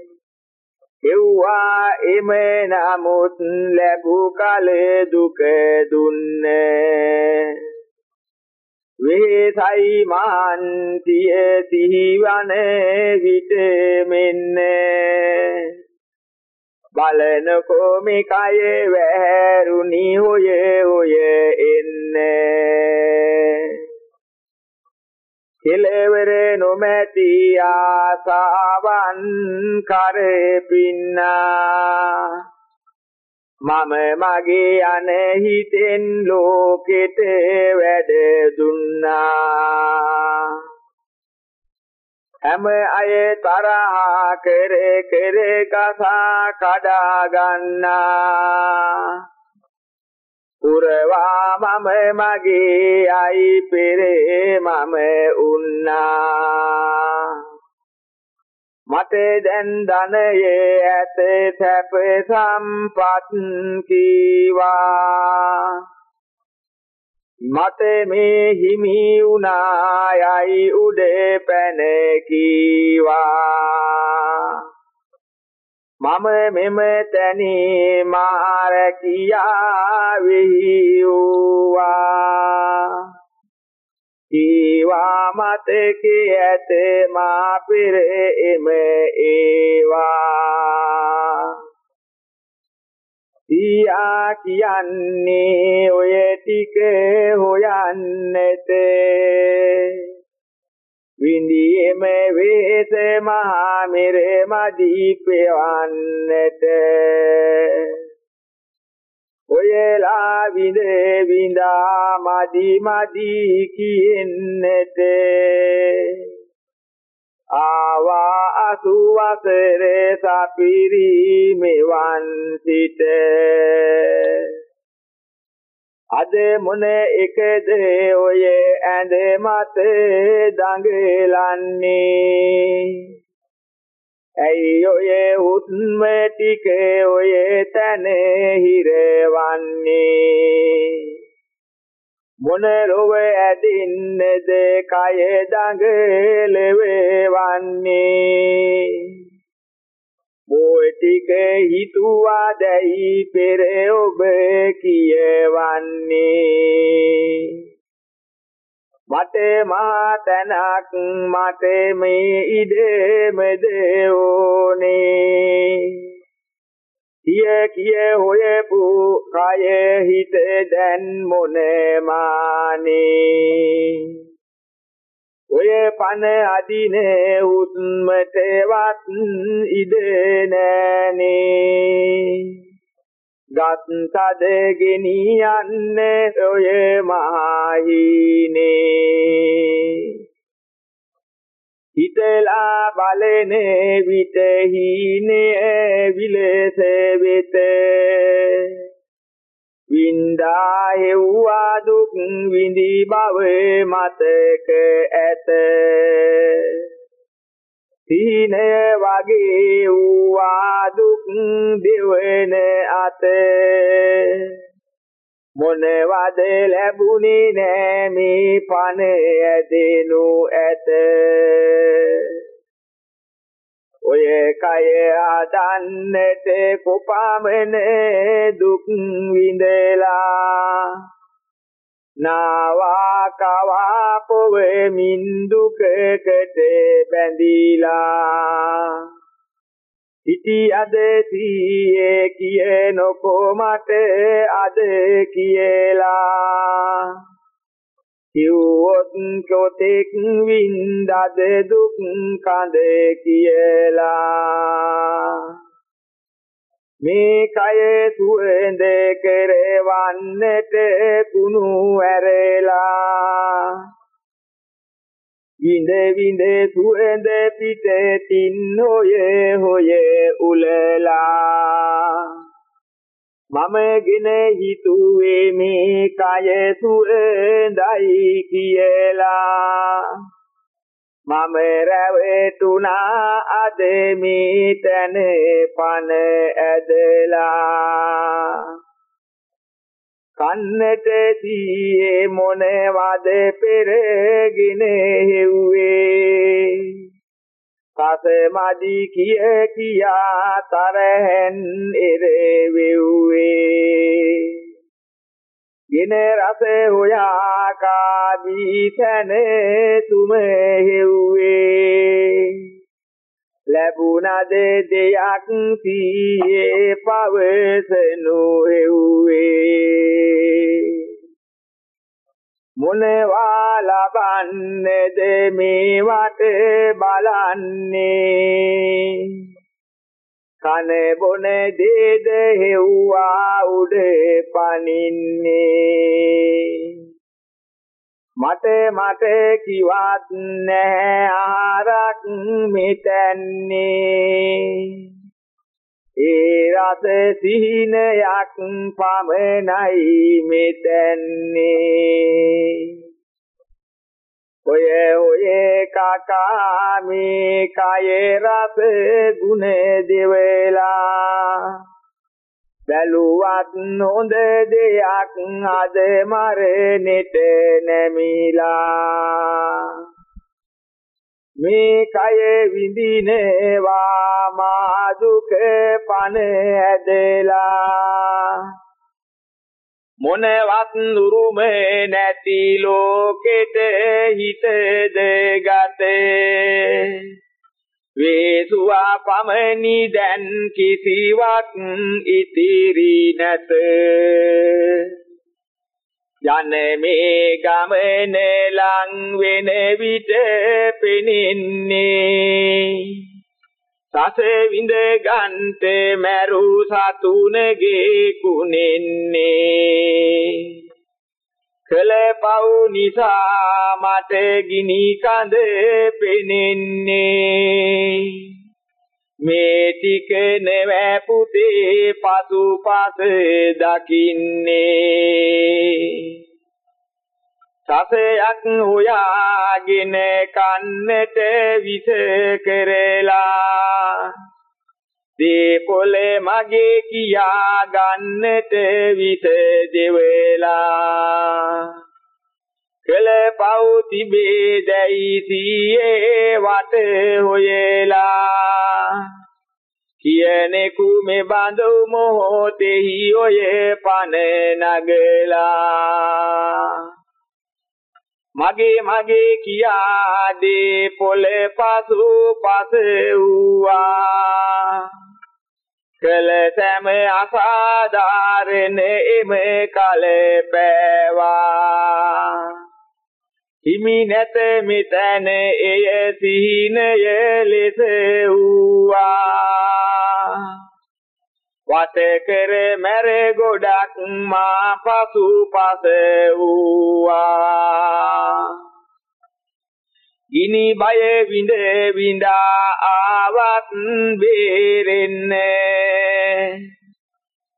එව්වා එම නමුත් ලැබු කල දුක දුන්නේ. වේසයි මාන්තිය සිහිවන විට මෙන්නේ. බලනකෝ මේ කය වැහැරුණි හොය හොය එන්නේ. කෙලවර නොමැති ආසාවන් කරපින්නා මම මගේ අන හිතෙන් ලෝකෙට වැඩ දුන්නා. හැම අය තරහා කර කර කසා කඩා ගන්නා. පුරවා මම මගේ අයි පෙරේ මම උන්නා. මට දැන් ධනයේ ඇත සැප සම්පත් කීවා. මට මේ හිමි උනායයි උඩ පැන කීවා. මම මෙම තැනේ මාර කියා විහිුවා ඊවා මතකේ ඇත මා පෙර එම ඒවා. සියා කියන්නේ ඔය ටික හොයන්නට. විඳීම වේස මහා මෙර මදී පෙවන්නට. ඔයලා විඳ විඳා මදි මදි කියන්නට ආවා අසු වසර සපිරි මෙවන් සිට. අද මොන එකද ඔය ඇඳ මත දඟලන්නේ? ඇයි ඔය හුස්ම ටික ඔය තන හිරවන්නේ? මොන රොව ඇදින්නද කය දඟලෙවන්නේ බොයි ටික හිතුවා දැයි පෙර ඔබ කියවන්නේ. මට මා තනක් මට මේ ඉඩමද ඕනේ. කිය කිය හොයපු කය හිත දැන් මොනමානේ ඔය පන අදින උත්මටවත් ඉඩ නෑනේ. ගත් තද ගෙනියන්න ඔය මහහිනේ. හිතලා බලන විට හීනේ විලස වෙත. වින්දා හෙව්වා දුක් විඳි බව මතක ඇත. සීනය වගේ වූවා දුක් දෙවන අත. මොනවද ලැබුණේ නෑ මේ පණ ඇදෙනු ඇත. ඔය කය ආදන්නට කොපමණ දුක් විඳලා. නාවා කවා පොවෙමින් දුකකට බැඳීලා. ඉති අද සීයේ කියනකො මට අද කියලා. කිව්වොත් කොතෙක් වින්දද දුක් කඳ කියලා. මේ කය සුවඳ කරවන්නට කුණු ඇරලා. විඳ විඳ සුවඳ පිටින් හොය හොය උලලා. මම ගෙන හිතුවේ මේ කය සුවඳයි කියලා. මම රැවටුණා අද මේ තන පන ඇදලා. කන්නට සීයේ මොනවද පෙරගෙන හෙව්වේ? කස මදි කිය කියා තරහෙන් එරෙවෙව්වේ ගින රස හොයා කාදී තන තුම හෙව්වේ. ලැබුණද දෙයක් සීයේ පවසනු හෙව්වේ. මොනවා ලබන්නේද මේවට බලන්නේ. කන බොන දේද හෙව්වා උඩ පනින්නේ. මට මට කිවත් නැහැ ආරක් මෙතන්නේ ඒ රස සිහිනයක් පමණයි මෙතන්නේ. ඔය ඔය කකා මේ කයේ රස ගුණ දෙවලා. බැලුවත් හොඳ දෙයක් අද මරණෙට නැමිලා. මේ කය විඳිනවා මා දුක පන ඇදලා මොනවත් නුරුම නැති ලෝකෙට හිතද ගතේ වේසුවා පමණි දැන් කිසිවක් ඉතිරි නැත. යන්නේ ගමන ලං වෙන විට පෙනින්නේ. සස විඳ ගන්ට මරු සතුනගේ කුණෙන්නේ. කළ පව් නිසා මට ගිනි කඳ පෙනෙන්නේ. මේ ටික නෙවැ පුතේ පසුපස දකින්නේ. සසයක් හොයාගෙන කන්නට විස කරලා. දීපොලේ මගේ කියා ගන්නට විස දෙවලා. කළ පව් තිබේ දැයි සීයේ වට හොයලා. කියනෙකු මේ බඳු මොහොතෙහි ඔය පන නගලා. මගේ මගේ කියා දේ පොළ පසු පස වූවා. කළ සෑම අසාධාරණ එම කල පෑවා හිමි නැත මෙතන එය සිහිනය ලෙස වූවා. වට කර මැර ගොඩක් මා පසු පස වූවා. ගිනි බය විඳ විඳා ආවත් බේරෙන්නේ.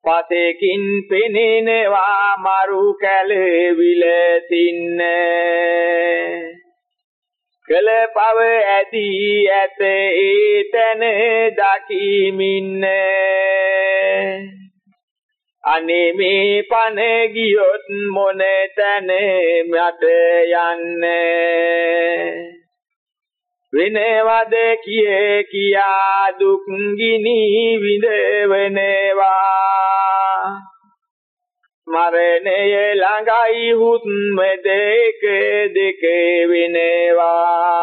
පතේකින් පෙනෙනවා මරු කැලවිල තින්නේ කළ පව ඇදී ඇත ඒතන දකිමින්නේ. අනේ මේ පන ගියොත් මොන තැන මට යන්නේ. වෙනවද කියේ කියා දුක් ගිනි විඳවනවා. මරණය ළඟයි හුත්ම දෙක දෙක වෙනවා.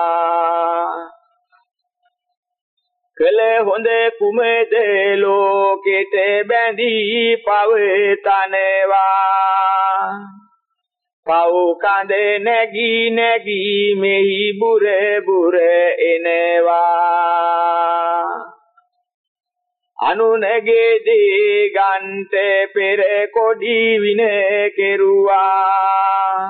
කළ හොඳ කුමද ලෝකෙට බැඳී පවතනවා. පව් කඳ නැගී නැගී මෙහි බුර බුර එනවා. අනුනගේ දී ගන්ට පෙර කොඩි වින කෙරුවා.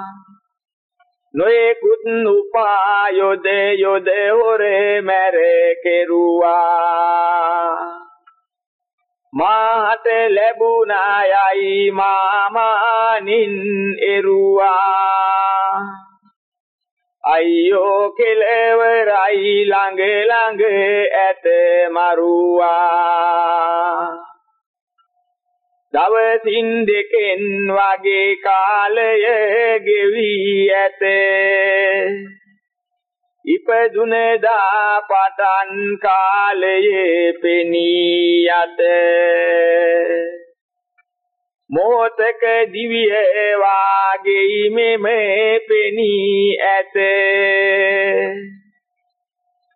නොයෙකුත් උපායොද යොද හොර මැර කෙරුවා. මාට ලැබුණායයි මාමානින් එරුවා. අයියෝ කෙලවරයි ළඟ ළඟ ඇත මරුවා. දවසින් දෙකෙන් වගේ කාලය ගෙවි ඇත. ඉපදුනදා පටන් කාලයේ පෙනී යත. මොහතක දිවිය වාගේ මෙම පෙනී ඇත.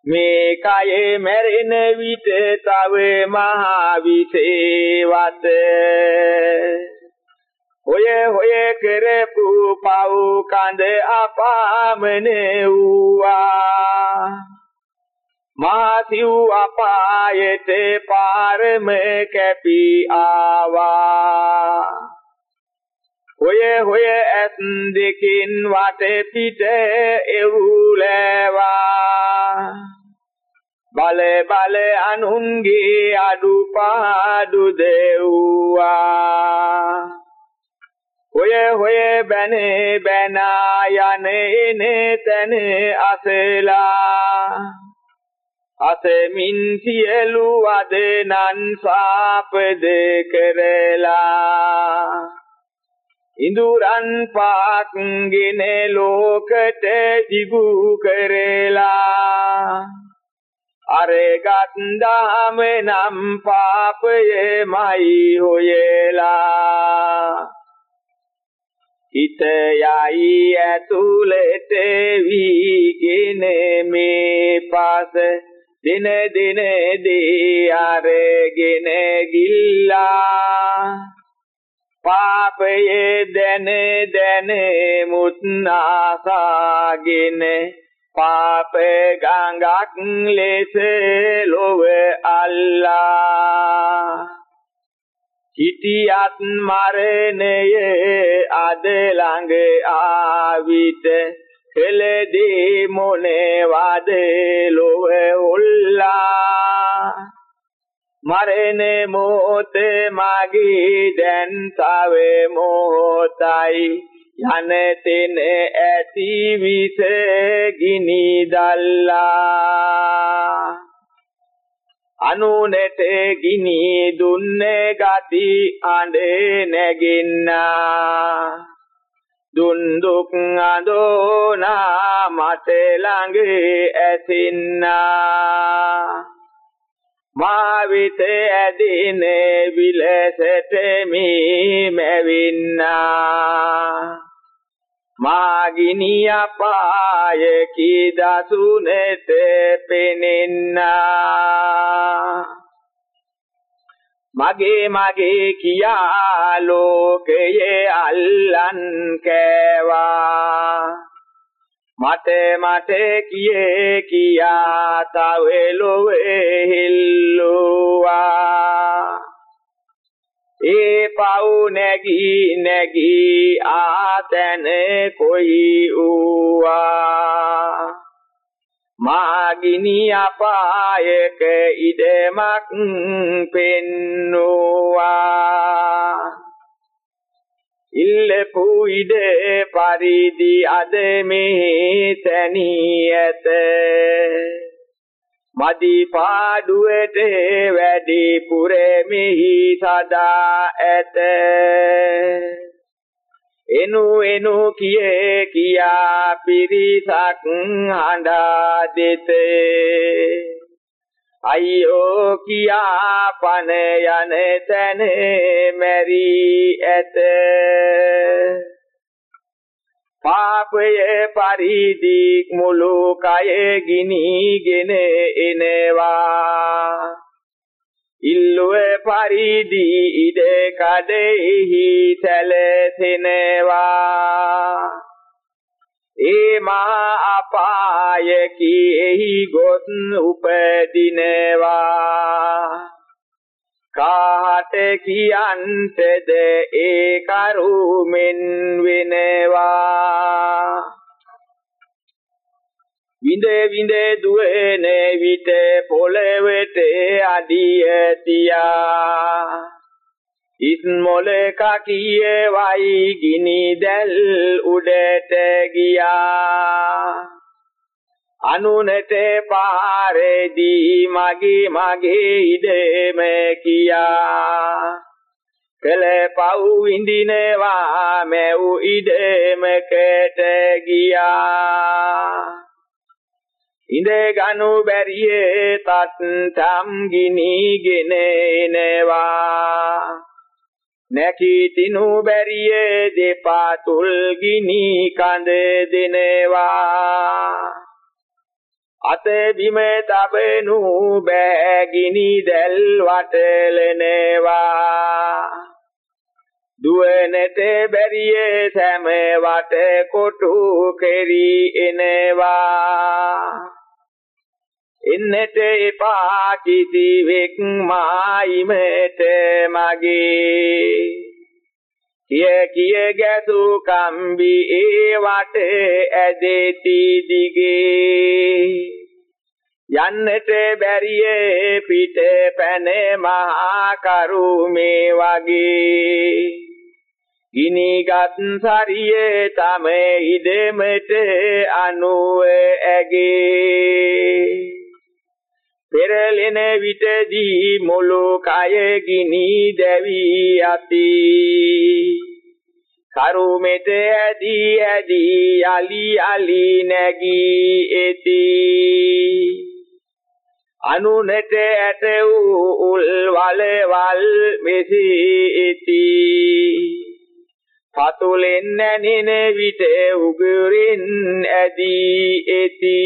මේ කයේ මැරෙන විට තව මහා විසේවත. ඔය හොය කරපු පව් කඳ අපාමන වූවා. මා සිව් අපායට පාරම කැපි ආවා. ඔය හොය ඇස් දෙකින් වට පිට එවුලවා බල බල අනුන්ගේ අඩුපාඩු දෙව්වා. ඔය හොය බැන බැන යන එන තන අසලා. අසමින් සියලු වදනන් සාපද කරලා. ඉඳුරන් පාක්ගෙන ලෝකට දිගු කරලා. අරගත් දාම නම් පාපයමයි හොයලා. හිත යයි ඇතුළට වීගෙන මේ පාස. දින දින දී අරගෙන ගිල්ලා. පාපයේ දැන දැන මුත්නාසාගෙන පාප ගඟක් ලෙස ලොව අල්ලා. හිටියත් මරණය අද ළඟ ආවිත. කෙලදී මොනවද ලොව උල්ලා. මරණ මොහොත මගේ දැන් තව මොහොතයි. යන තෙන ඇති විස ගිනි දල්ලා. අනුනෙට ගිනි දුන්නේ ගති අඬ නැගින්නා. දුන් දුක් අඳෝනා මට ළඟ ඇසින්නා. මා විත ඇදින විලසට මී මැවින්නා. මාගිනි අපාය කී දසුනෙත පෙනෙන්නා. මගේ මගේ කියා ලෝකයේ අල්ලන් කෑවා. මට මට කියේ කියා තව ලොවේ හිල්ලුවා. ඒ පව් නැගී නැගී ආතන කොයි ඌවා මාගිනි අපායක ඉදමක් පෙන්නුවා. ඉල්ලපු ඉද පරිදි අද මේ තැනී ඇත. මදි පාඩුවට වැඩි පුරෙමිහි සදා ඇත. එනු එනු කියේ කියා පිරිසක් හඬා දෙතේ. අයියෝ කියා පන යන තැන මෙරි ඇත. පාපය පරිදි මුළු කය ගිනිගෙන එනවා. ඉල්ලුවේ පරිදි ඉඩ කඩෙහි සැලසෙනවා. ඒ මහා අපාය කීෙහි ගොත් උපදිනවා. කාට කියන්ටද ඒ කරුමෙන් වෙනවා? විඳ විඳ දුවන විට පොළවට අඩිය තියා. ඉස්මොල කකිය වයි ගිනි දැල් උඩට ගියා. අනුනට පාරේදී මගේ මගේ ඉදෙම කියා. කල පව් විඳිනවා මැව් ඉදෙමකට ගියා. ඉඳ ගනු බැරියේ තත්ම් ගිනිගෙන එනවා නැකීතිනු බැරියේ දෙපා තුල් ගිනි කඳ දෙනවා. අත බිම තබනු බෑගිනි දැල් වටලනවා. දුවනට බැරියේ සෑම වට කොටු කෙරි එනවා. එන්නට එපා කිසිවෙක් මායිමට මගේ. කිය කිය ගැසු කම්බි ඒ වට ඇදෙති දිගේ. යන්නට බැරියේ පිට පැන මහා කරුමේ වගේ. ගිනිගත් සරියේ තම ඉදෙමට අනුව ඇගේ. පෙරලෙන විටදී මුළු කය ගිනි දැවි යති කරුමෙට ඇදී ඇදී යලි යලි නැගී එති. අනුනට ඇට වූ උල් වල වල් මෙසි ඉති පතුලෙන් නැනෙන විට උගුරින් ඇදී එති.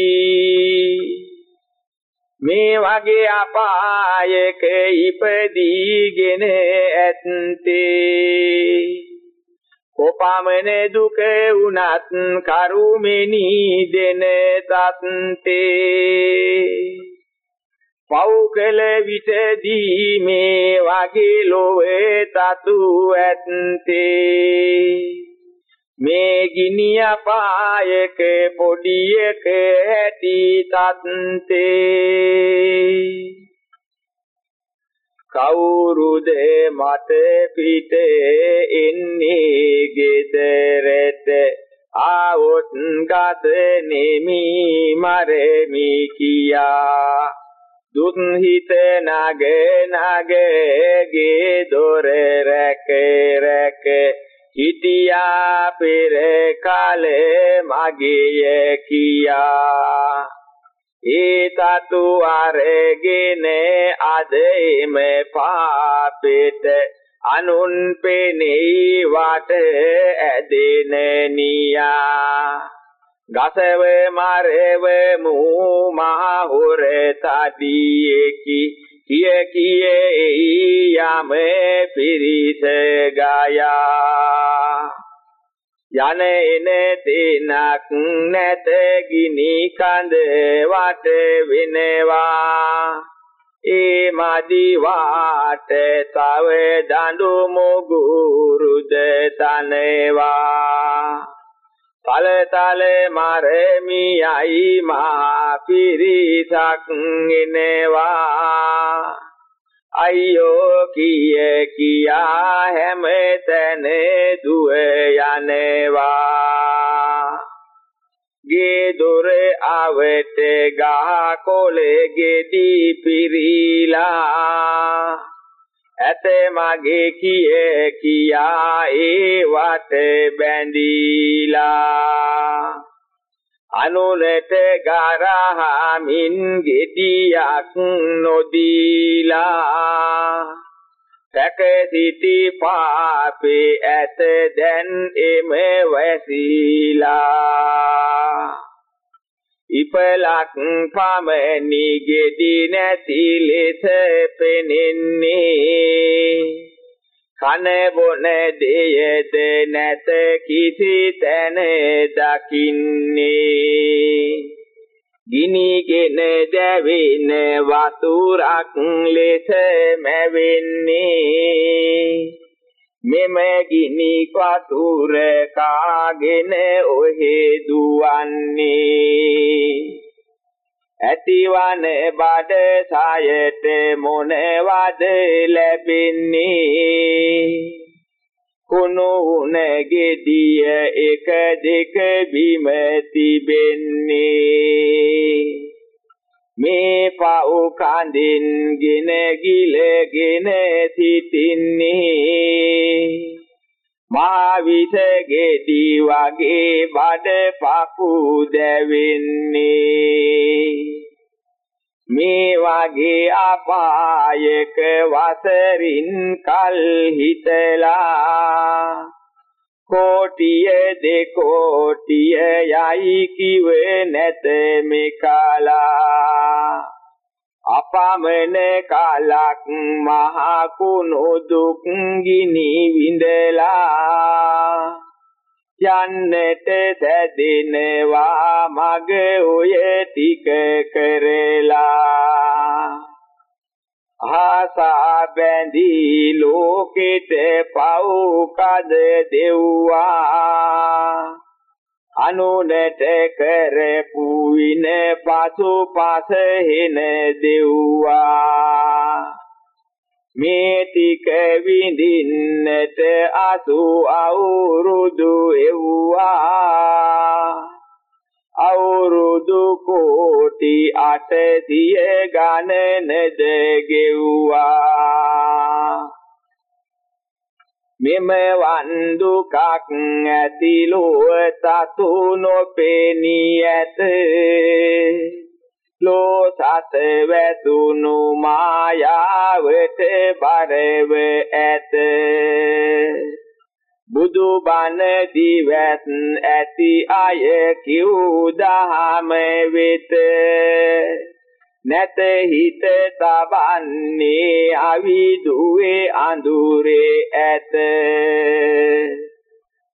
මේ වගේ අපායක ඉපදීගෙන ඇත්තේ. කොපමණ දුක වුණත් කරුමෙනි දෙන තත්තේ පව් කළ විටදී මේ වගේ ලෝවේ තතු ඇත්තේ. මේ ගිනි අපායක පොඩියක ඇති තත්තේ කවුරුද මට පිටේ එන්නේ ගෙදරට ආවොත් ගත නෙමි මරමි කියා. දුත් හිත නග නගගේ දොර රැක රැක හිටියා පෙර කාලේ මගේ කියා. ඒ තතු අරගෙන අද එම පාපෙට අනුන් පෙනී වට ඇදෙන නියා. ගසව මරව මූ මහොර තඩියකි කිය කියේ යම පිරිස ගයා. යන එන තෙනක් නැත ගිනි කඳ වට වෙනවා. ඒ මදි වාට තව දඬු මොගුරුද තනවා තල තල මරමියයි මා පිරිසක් එනවා අයියෝ කිය කියා හැමතැන දුව යනවා. ගේ දොර ආවට ගහ කොළේ ගෙඩි පිරීලා. ඇත මගේ කිය කියා ඒ වට බැඳීලා. අනුලට ගරහමින් ගෙඩියක් නොදීලා. සැක සිටි පාපේ ඇත දැන් එම වැසීලා. ඉපලක් පමණි ගෙඩි නැති ලෙස පෙනෙන්නේ. කන බොන දෙයද නැත කිසි තැන දකින්නේ. ගිනිගෙන දැවෙන වතුරක් ලෙස මැවෙන්නේ. මෙම ගිනි වතුර කාගෙන ඔහෙ දුවන්නේ. ඇතිවන බඩ සායට මොනවද ලැබෙන්නේ? කුණු උන ගෙඩිය එක දෙක බිම තිබෙන්නේ. මේ පව් කඳින් ගෙන ගිලගෙන සිටින්නේ. මහා විස ගෙඩි වගේ බඩ පපු දැවෙන්නේ. මේ වගේ අපායක වසරින් කල් හිතලා කෝටිය දෙකෝටිය යයි කිව නැත මෙකලා අපමණ කාලක් මහ කුණු දුක් ගිනි විඳලා. යන්නට සැදෙනවා මග ඔය ටික කරලා. ආසා බැඳී ලෝකෙට පව් කද දෙව්වා. අනුනට කරපු වින පසු පස හෙන දෙව්වා. මේ ටික විඳින්නට අසු අවුරුදු එව්වා. අවුරුදු කෝටි අටසිය ගණනද ගෙව්වා. මෙම වන්දුකක් ඇති ලෝව සතු නොපෙනී ඇත. ලෝ සත වැසුණු මායාවට බරව ඇත. බුදු බණ දිවස් ඇති අය කිව් දහම වෙත. නැත හිත තබන්නේ අවිදුවේ අඳුරේ ඇත.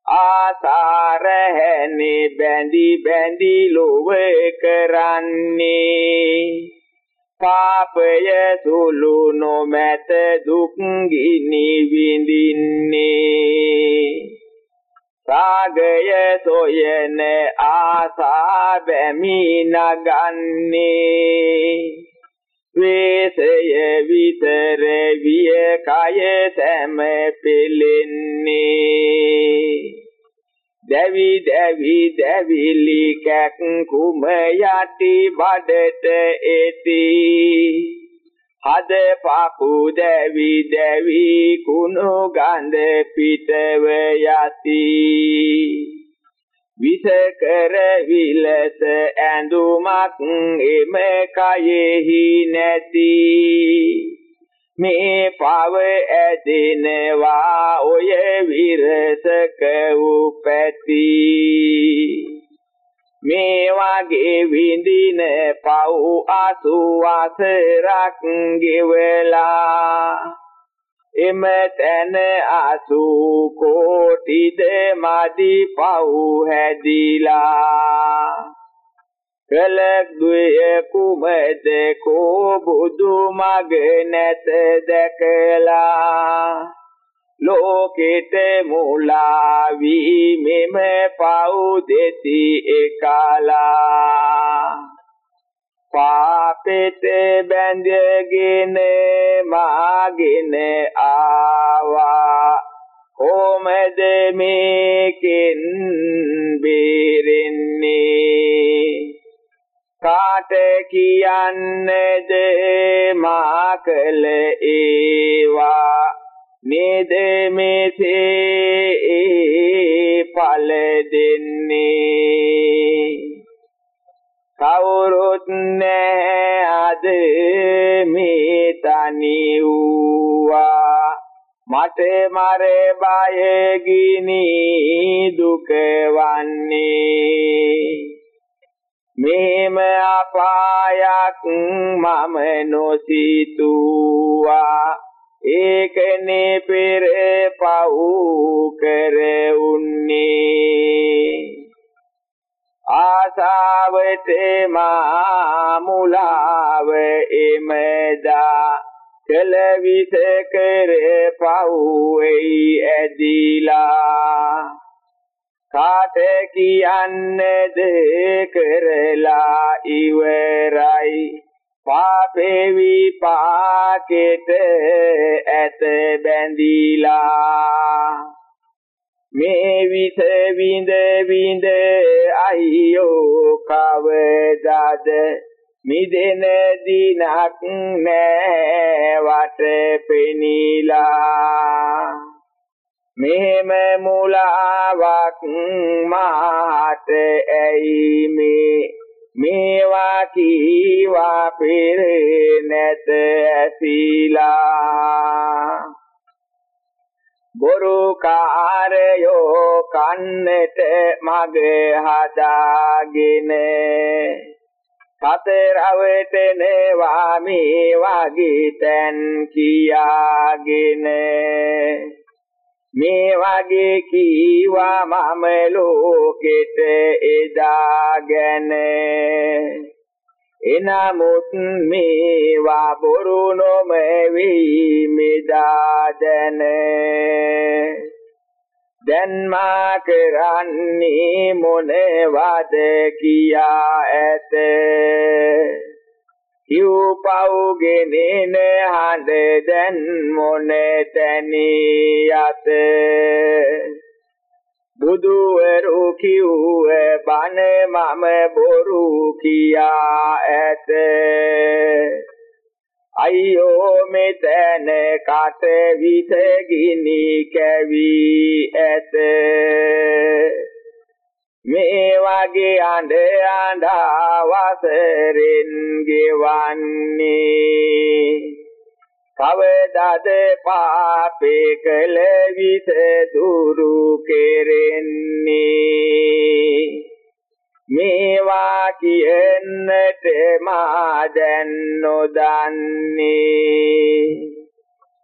ආසාර හැනේ බැඳි බැඳි ලොව කරන්නේ පාපය සුළු නොමැත දුක් ගිනි විඳින්නේ. රාගය සොයන ආසා බැමි නගන්නේ. වේසය විතර විය කය සැම පෙලෙන්නේ දැවි දැවි දැවිලි කැක් කුම යටි බඩට එති. හද පපු දැවි දැවි කුණු ගඳ පිටව යති. විස කර විලස ඇඳුමක් එම කයෙහි නැති. මේ පව ඇදෙනවා ඔය විරසක උපැති. මේ වගේ විඳින පව් අසු වසරක් ගෙවලා එම තැන අසු කෝටිද මදි පව් හැදිලා. කලක් දුය කුමද කෝ බුදු මග නැත දැකලා ලෝකෙට මුලා වී මෙම පව් දෙති එකලා. පාපෙට බැඳගෙන මාගෙන ආවා. කොමද මේකෙන් බේරෙන්නේ? කාට කියන්නේද මා කළ ඒවා නේද මෙසේ ඵල දෙන්නේ. කවුරුත් නැහැ අද මේ තනි වූවා මට මර බය ගිනි දුක වන්නේ. මෙහෙම අපායක් මම නොසිතුවා. ඒකනේ පෙර පව් කර උන්නේ ආසාවට මා මුලාව එමෙදා. කල විස කර පව්ෙයි ඇදිලා. කාට කියන්නේද කරලා ඉවරයි. පාපේ විපාකෙට ඇත බැඳිලා. මේ විස විඳ විඳ අයියෝ කවදාද? මිදෙන දිනක් නෑ වට පෙනිලා. මෙහෙම මුලාවක් මාට ඇයි මේ මේවා කීවා පෙර නැත ඇසිලා. බොරු කාරයෝ කන්නට මග හදාගෙන සතරවටනවා මේ වගේ තැන් කියාගෙන මේ වගේ කීවා මම ලෝකෙට එදාගෙන එනමුත් මේවා බොරු නොම වී මෙදාදන දැන් මා කරන්නේ මොනවද කියා ඇත. කිව්පව්ගෙනෙන හඬ දැන් මොන තැනී යත? බුදුවරු කිව්ව බණ මම බොරු කියා ඇත. අයියෝ මෙතන කට විත ගිනි කැවි ඇත. මේ වගේ අඬ අඬා වසරෙන් ගෙවන්නේ. කවදාද පාපේ කළ විස දුරු කෙරෙන්නේ? මේවා කියන්නට මා දැන් නොදන්නේ.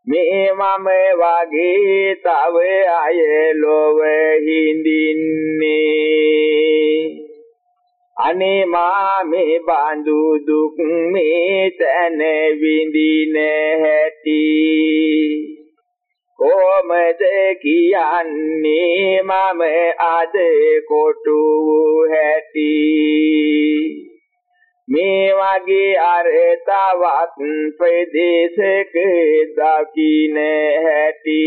මේ මම වගේ තව අය ලොව හිඳින්නේ. අනේ මා මේ බඳු දුක් මේ තන විඳින හැටි. කොමද කියන්නේ මම අද කොටු හැටි. මේ වගේ අර තවත් ප්‍රදේශක දකින්න හැටි.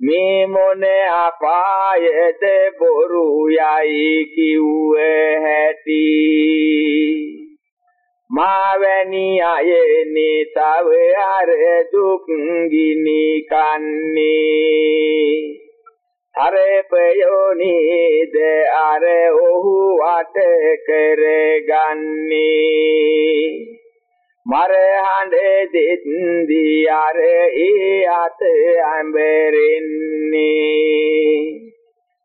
මේ මොන අපායද බොරු යයි කිව්ව හැටි. මාවැනි අයනේ තව අර දුක් ගිනි කන්නේ. අරපයෝනේද අර ඔහු අට කරගන්නේ. මරහඬ දෙත්දී අර ඒ අත අඹරෙන්නේ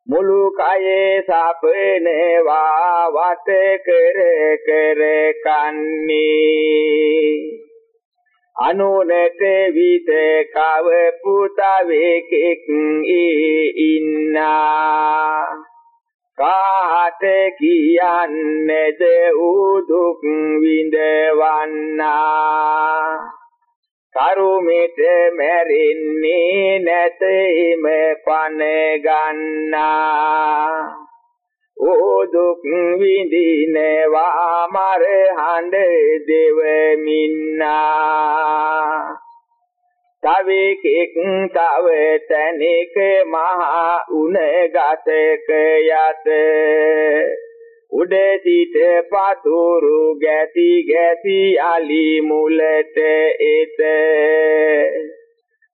මුළු කයේ සපනවා වට කර කර කන්නේ. අනුනට විත කව පුතවෙකෙක් ඉන්නා. කාට කියන්නේද උදුක් විඳවන්නා. කරුමෙට මැරෙන්නේ නැත එම පන ගන්නා. ඕදුක් විඳිනවා මර හඬ දෙවමින්නා. තවෙකෙක් තව තැනෙක මහා උණ ගතක යත. උඩ සිට පතුරු ගැසි ගැසි අලි මුලට එත.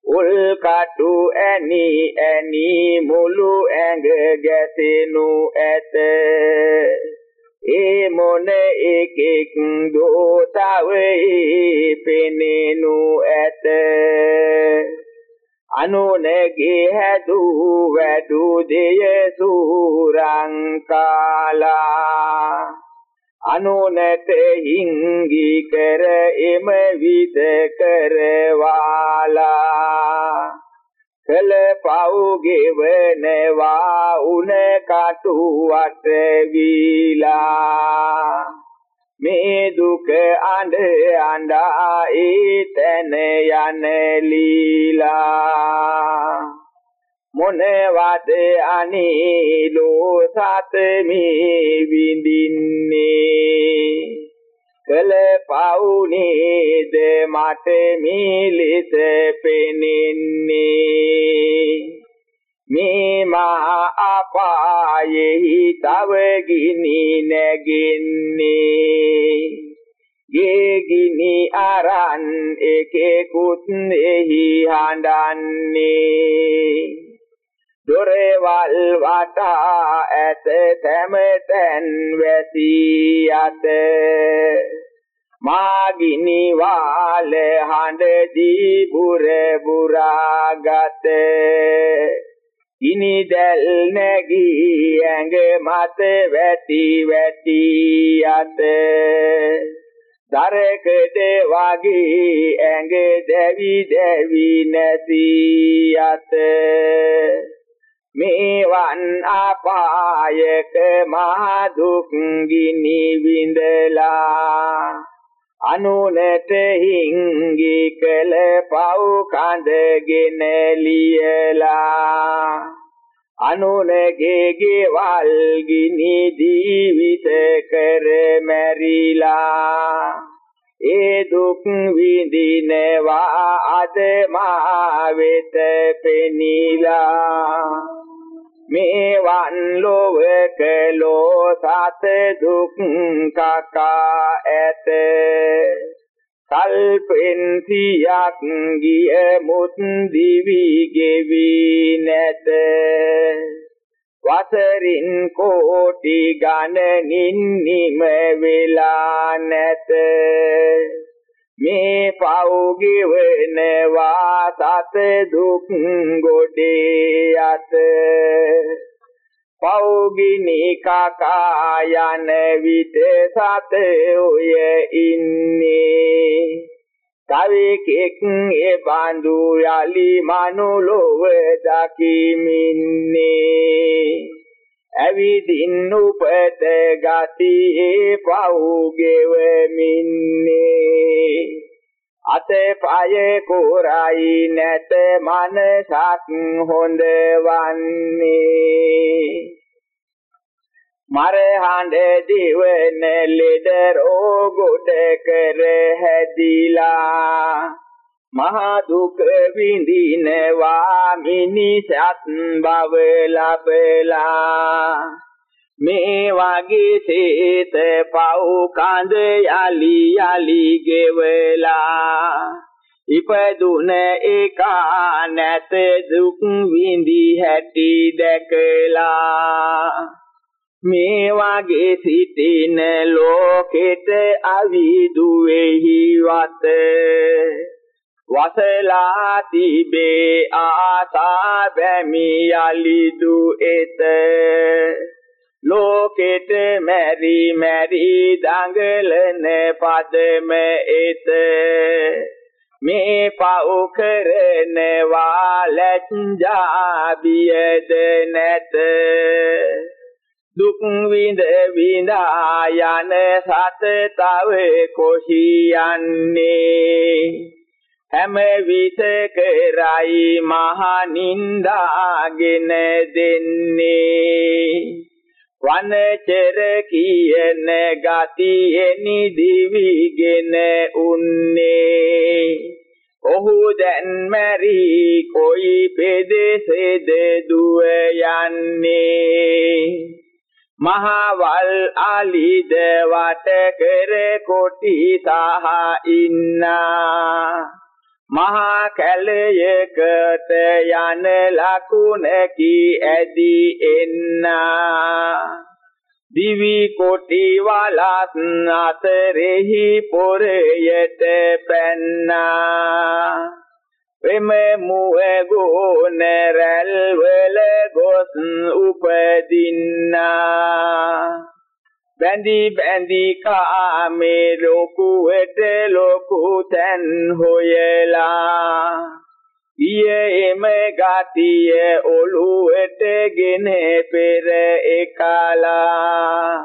උල් කටු ඇනි ඇනි මුළු ඇඟ ගැසෙනු ඇත. ඒ මොන එකෙක් දෝතවේ පෙනෙනු ඇත. අනුනගේ හැදු වැඩු දෙය සූරං කාලා අනුනට හිංගි කර එම විද කරවාලා. කල පව් ගෙවනවා උන කටු වට වීලා. මේ දුක අඬ අඬා ඊතන යන ලීලා. මොනවද අනිලෝ සත මේ විඳින්නේ? කල පවුනේද මට මිලිස පෙනෙන්නේ? මේ මහා අපායෙහි තව ගිනි නැගින්නේ? ගේ ගිනි අරන් එකෙකුත් එහි හඬන්නේ? දොරවල් වටා ඇත සෑමතැන් වැසී අත මාගිනි වාල හඬ දී බුර බුරාගත. ඉනි දැල් නැගී ඇඟ මත වැටි වැටි අත. දරකඩ වගේ ඇඟ දැවි දැවි නැති අත. මේවන් අපායක මහ දුක් ගිනි විඳලා අනුනට හිංගි කළ පව් කඳගෙන ලියලා අනුනගේ ගෙවල් ගිනි දීවිත කර මැරිලා ඒ දුක් විඳිනවා අද මා වෙත පෙනිලා මේවන් ලෝවක ලෝ සත දුක් කකා ඇත. කල්පෙන් සියක් ගිය මුත් දිවි ගෙවි නැත. වසරින් කෝටි ගණනින් නිම වෙලා නැත. මේ පව් ගෙවනවා සත දුක් ගොඩේ අත. පෞගිනි කකා යන විට සත ඔය ඉන්නේ. කවිකෙක් ඒ බඳු යලි මනුලොව දකිමින්නේ. ඇවිදින් උපත ගතියේ පව් ගෙවමින්නේ අතේ පායේ කොරයි නැත මනසක් හොඳවන්නේ මර හඬ දිවන ලෙඩ රෝගොඩ කර හැදිලා මහ දුක විඳිනවා මිනිසත් බව ලබලා. මේ වගේ සේත පව් කඳ යලි යලි ගෙවලා. ඉපදුන එක නැත දුක් විඳි හැටි දැකලා. මේ වගේ සිටින ලෝකෙට අවිදුවේහි වත වසලා තිබේ ආසා බැමි යලිදු එත. ලෝකෙට මැරි මැරි දඟලන පදම එත. මේ පව් කරනවා ලැජ්ජා බියද නැත. දුක් විඳ විඳා යන සත තව කොහියන්නේ හැම විට කරයි මහ නින්දාගෙන දෙන්නේ. වනචර කියන ගතියෙනි දිවිගෙන උන්නේ. ඔහු දැන් මැරි කොයි පෙදෙසෙද දුව යන්නේ? මහවල් ආලිද වට කර කොටි සහ ඉන්නා. මහා කැලයකට යන ලකුණකි ඇදී එන්නා. දිවි කොටි වලත් අතරෙහි පොරයට පැන්නා. එම මුවගෝන රැල් වල ගොස් උපදින්නා. බැඳි බැඳි කාමේ ලොකුවට ලොකු තැන් හොයලා. ඊයේම ගතිය ඔළුවටගෙන පෙර එකලා.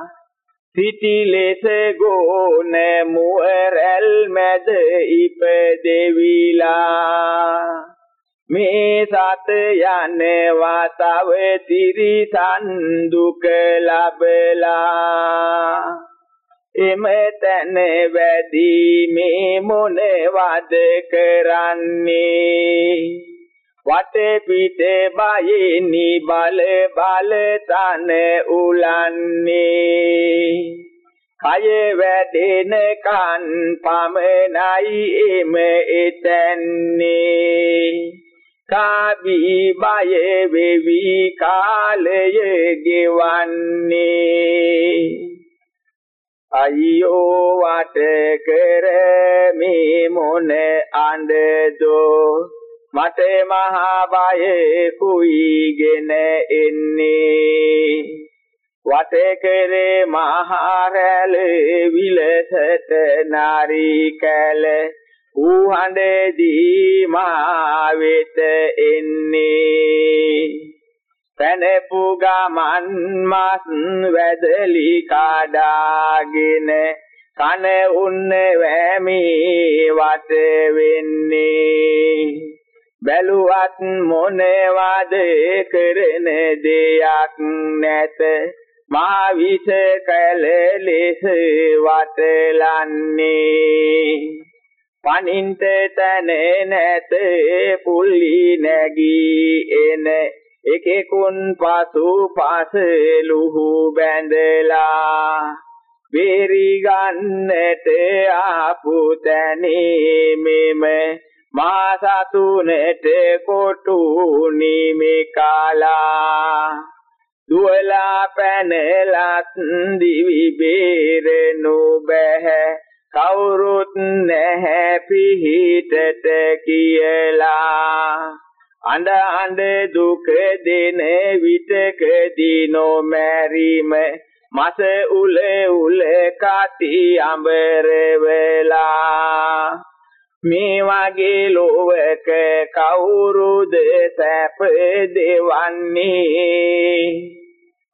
සිටි ලෙස ගෝන මුවරල් මැද ඉපදෙවිලා. මේ සත යනවා තව තිරිසන් දුක ලබලා. එම තැන වැඩි මේ මොනවද කරන්නේ? වටේ පිටේ බයෙනි බල බල තන උලන්නේ. කය වැඩෙන කන් පමනයි එම එතන්නේ. කාබී බය වෙවි කාලය ගෙවන්නේ. අයියෝ වට කර මේ මොන අඬදෝ. මට මහා බය කුයිගෙන එන්නේ. වට කරේ මහා රැළ විලසට නාරි කැල ඌ හඬදී මා වෙත එන්නේ. පැනපු ගමන් මස් වැදලි කාඩාගෙන කන උන්න වැමි වට වෙන්නේ. බැලුවත් මොනවද කරන දෙයක් නැත. මා විස කල ලෙස වටලන්නේ. පනින්ට තන නැත පුලි නැගී එන. එකෙකුන් පසු පසලුහු බැඳලා බේරි ගන්නට ආපු තැනේ මෙම මා සතුනට කොටු නිමිකාලා දුවලා පැනලත් දිවි බේරනු බෑ කවුරුත් නැහැ පිහිටට කියලා. අඬ අඬ දුක දෙන විතකදී නොමැරිම. මස උල උල කති අඹර වෙලා. මේ වගේ ලෝවක කවුරුද සැප දෙවන්නේ?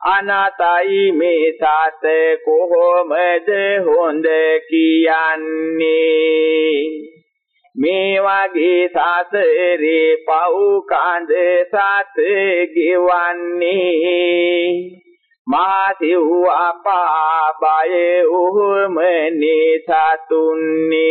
අනාතයි මේ සත කොහොමද හොඳ කියන්නේ? මේ වගේ සසරේ පව් කඳ සත ගෙවන්නේ. මා සිව් අපා බය උහුමනේ සතුන්නේ.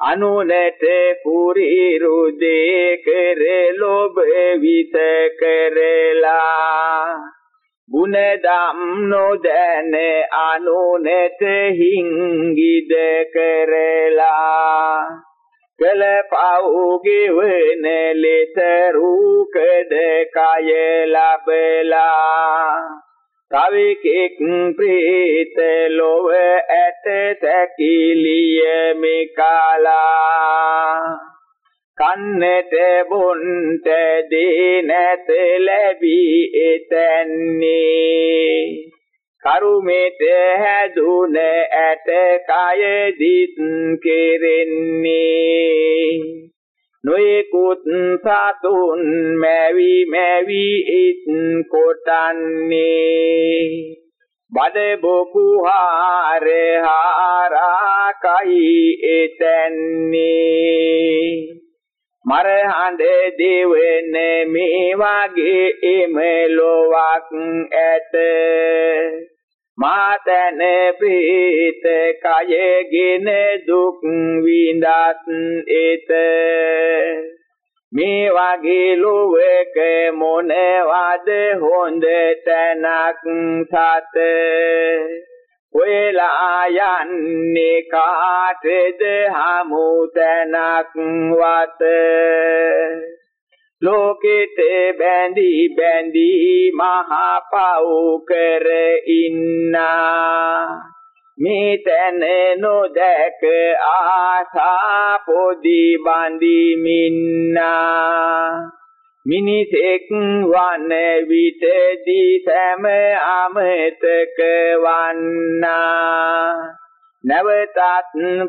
අනුනට කුරිරු දේ කර ලොබ විස කරලා ගුණදම් නොදැන අනුනට හිංගිද කරලා කල පවුගෙවන ලෙස රූකඩ කය ලබලා. කවිකෙක් ප්‍රීත ලොව ඇත සැකිලිය මිකාලා. කන්නට බොන්ට දී නැත ලැබී එතන්නේ. කරුමෙට හැදුන ඇට කය දිත් කෙරෙන්නේ. නොයෙකුත් සතුන් මැවි මැවි ඉත් කොටන්නේ. බඩ බොකු හාර හාරා කයි එතන්නේ. මරහඬ දෙවන මේ වගේ එම ලොවක් ඇත. මාතන ප්‍රීත කයගෙන දුක් විඳත් එත. මේ වගේ ලෝවක මොනවද හොඳ තැනක් සත ඔයලා යන්නේ කාටද හමු තැනක් වත. ලෝකෙට බැඳි බැඳි මහ පව් කර ඉන්නා. මේ තැන නොදැක ආසා පොදි බඳිමින්නා මිනිසෙක් වන විටදී සෑම අමතක වන්නා. නැවතත්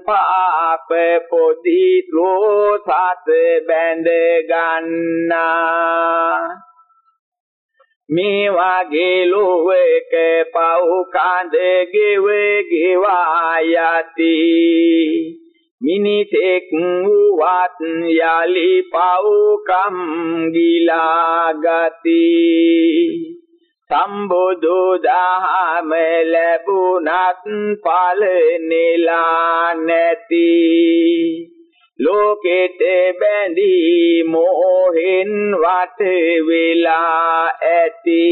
පාප පොදි රෝසත් බැඳ ගන්නා. මේ වගේ ලෝවක පව් කඳ ගෙව ගෙවා යති. මිනිසෙක් වූවත් යලි පව්කම් ගිලා ගති. සම්බුදු දහම ලැබුණත් ඵල නෙලා නැති. ලෝකෙට බැඳී මෝහෙන් වට වෙලා ඇති.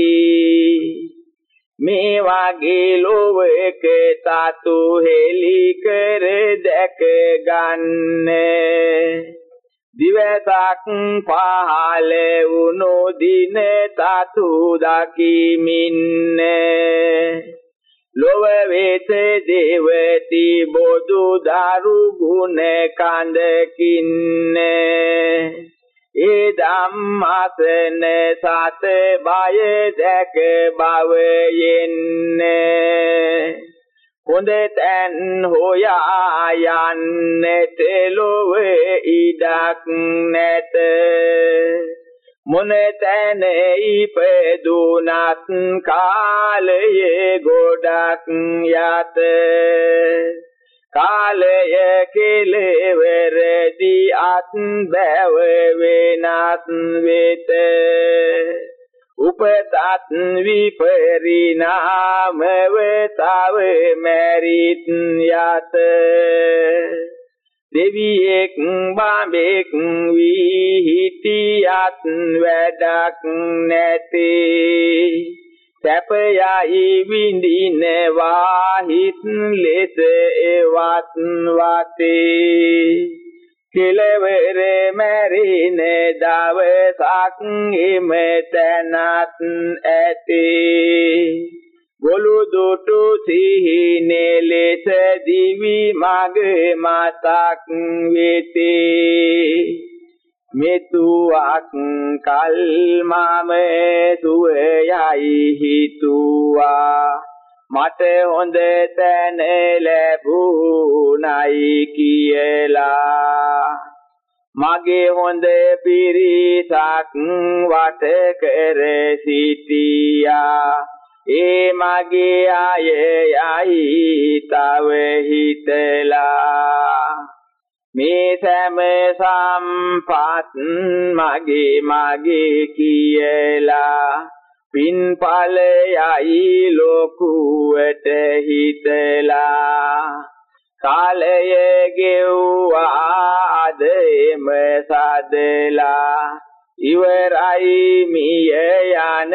මේ වගේ ලෝවක තතු හෙලි කර දැක ගන්න. දිවසක් පහළ වුණු දින තතු දකිමින්නේ. ලොව වේත දේවති බොදු දරු ගුණ කඳකින්න. ඒ ධම්මසන සත බය දැක බවයෙන්න හොඳ තැන් හොයා යන්නට ලොව ඉඩක් නැත. මොන තැන ඉපදුනත් කාලයේ ගොඩක් යත. කාලය කෙලෙවරදී අත් බැව වෙනත් වෙත. උපතත් විපරිණාම වේතව මෙරිත් යත. දෙවියෙක් බඹෙක් වී හිටියත් වැඩක් නැති. සැපයයි විඳිනවා හිත් ලෙස එවත් වතේ කෙලවර මැරින දවසක් එමෙතනත් ඇතේ. ගොළු දුටු සිහිනේ ලෙස දිවි මග මතක් වෙතේ. මෙතුවක් කල් මම සුවයයි හිතුවා. මට හොඳ තැන ලැබුණයි කියලා. මගේ හොඳ පිරිසක් වට කර සිටියා. ඒ මගේ අය යයි තව හිතලා. මේ සෑම සම්පත් මගේ මගේ කියලා. පින්ඵල යයි ලොකුවට හිතලා. කාලය ගෙව්වා අදෙම සදලා. ඉවරයි මිය යන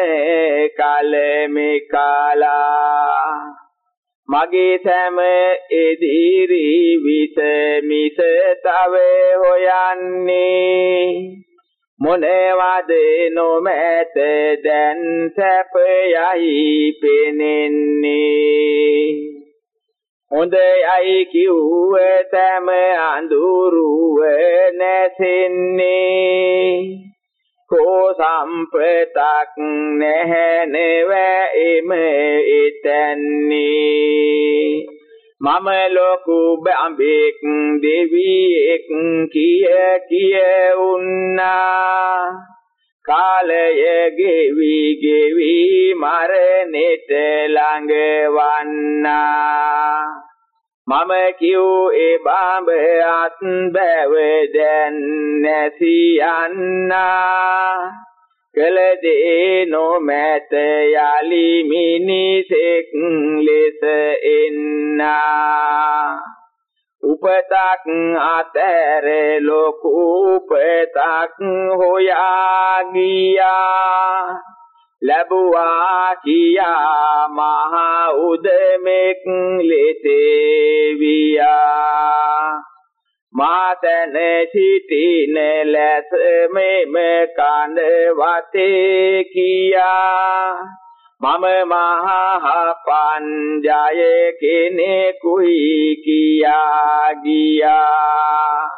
කලමේ කාලා. මගේ සෑම එදිරි විස මිස තව හොයන්නේ මොනවද නොමැත දැන් සැපයයි පෙනෙන්නේ. හොඳයයි කිව්ව තැම අඳුරුව නැසෙන්නේ. කෝ සම්පතක් නැහැ නෙව එම එතන්නේ. මම ලොකු බඹෙක් දෙවියෙක් කිය කිය උන්නා කාලය ගෙවි ගෙවි මරණෙට ළඟ වන්නා මම කිව් ඒ බඹ අත් බැව දැන් නැසි යන්නා. කළ දේ නොමැත යලි මිනිසෙක් ලෙස එන්නා. උපතක් අතර ලොකු උපතක් හොයා ගියා. ලැබුවා කියා මහා උදමෙක් ලෙසේවියා මාතන සිටින ලැස මෙම කඳ වතේ කියා. මම මහා පංජය කෙනෙකුයි කියා ගියා.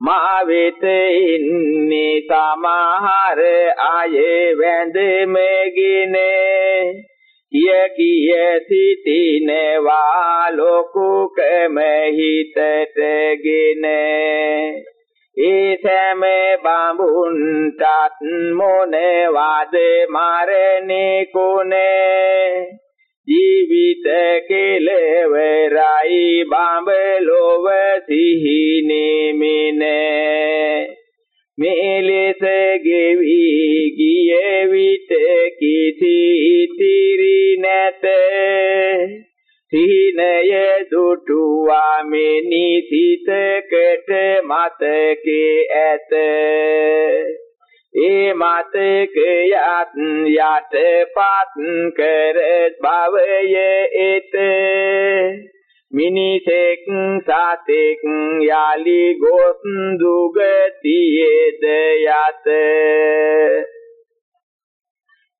මා වෙත ඉන්නේ සමහර අය වැඳෙමගෙන කිය කිය සිටිනවා ලොකුකම හිතටගෙන ඒ සෑම බඹුන්ටත් මොනවාද මරණේ කොනේ ජීවිත කෙලවරයි බඹලොව සිහිනෙමිනේ මෙලෙස ගෙවි ගිය විට කිසි ඉතිරි නැත. සිහිනය දුටුවා මෙනි සිතකට මතකේ ඇත. ඒ මතකයත් යටපත් කර භවය එත. මිනිසෙක් සතෙක් යලි ගොස් දුගතියේද යත.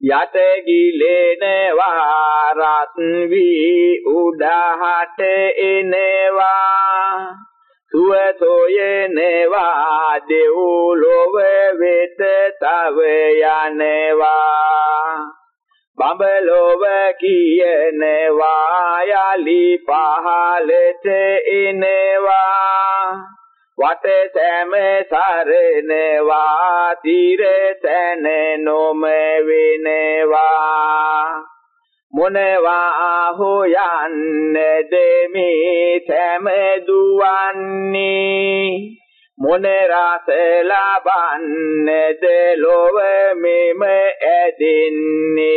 යට ගිලෙනවා රත් වී උඩහට එනවා. සුව සොයනවා දෙව්ලොව වෙත තව යනවා. බඹලොව කියනවා යලි පහලට එනවා. වට සෑම සරනවා තිර තැන නොම වෙනවා. මොනවා හොයන්නද මේ සෑම දුවන්නේ මොන රස ලබන්නද ලොව මෙම ඇදෙන්නේ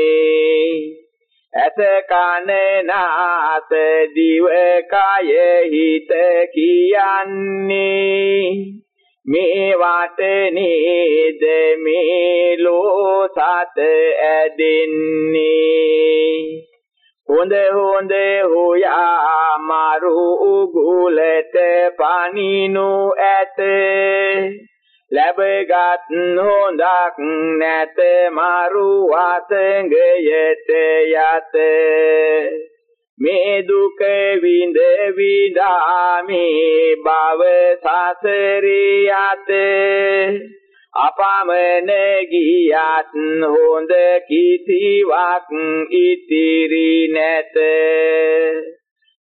ඇස කන නාස දිව කය හිත කියන්නේ. මේ වටනේද මේ ලෝසත ඇදෙන්නේ හොඳ හොඳ හොයා මාරු උගුලට පනිනු ඇත. ලැබගත් හොඳක් නැත මාරු අතංගයට යත. මේ දුක විඳ විඳාමේ භව සසරේ යත. අපමණ ගියත් හොඳ කිසිවක් ඉතිරි නැත.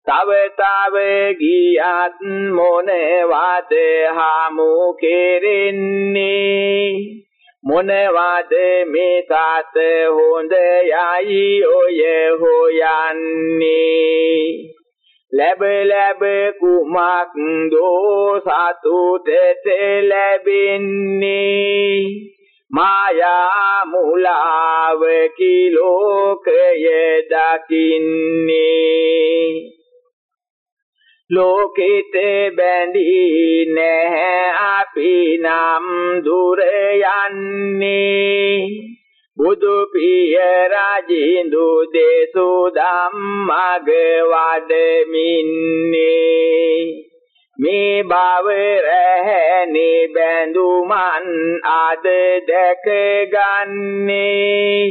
තව තව ගියත් මොනවද හමු කෙරෙන්නේ? මොනවද මේ තාත හොඳ යයි ඔය හොයන්නේ? ලැබ ලැබ කුමක් දෝ සතුටට ලැබෙන්නේ? මායා මුලාව කිලෝකය දකින්නේ. ලෝකෙට බැඳී නැහැ අපි නම් දුර යන්නේ. බුදු පිය රජින්දු දේසු ධම්මග වඩමින්නේ මේ භව රැහෙනේ බැඳුමන් අද දැක ගන්නේ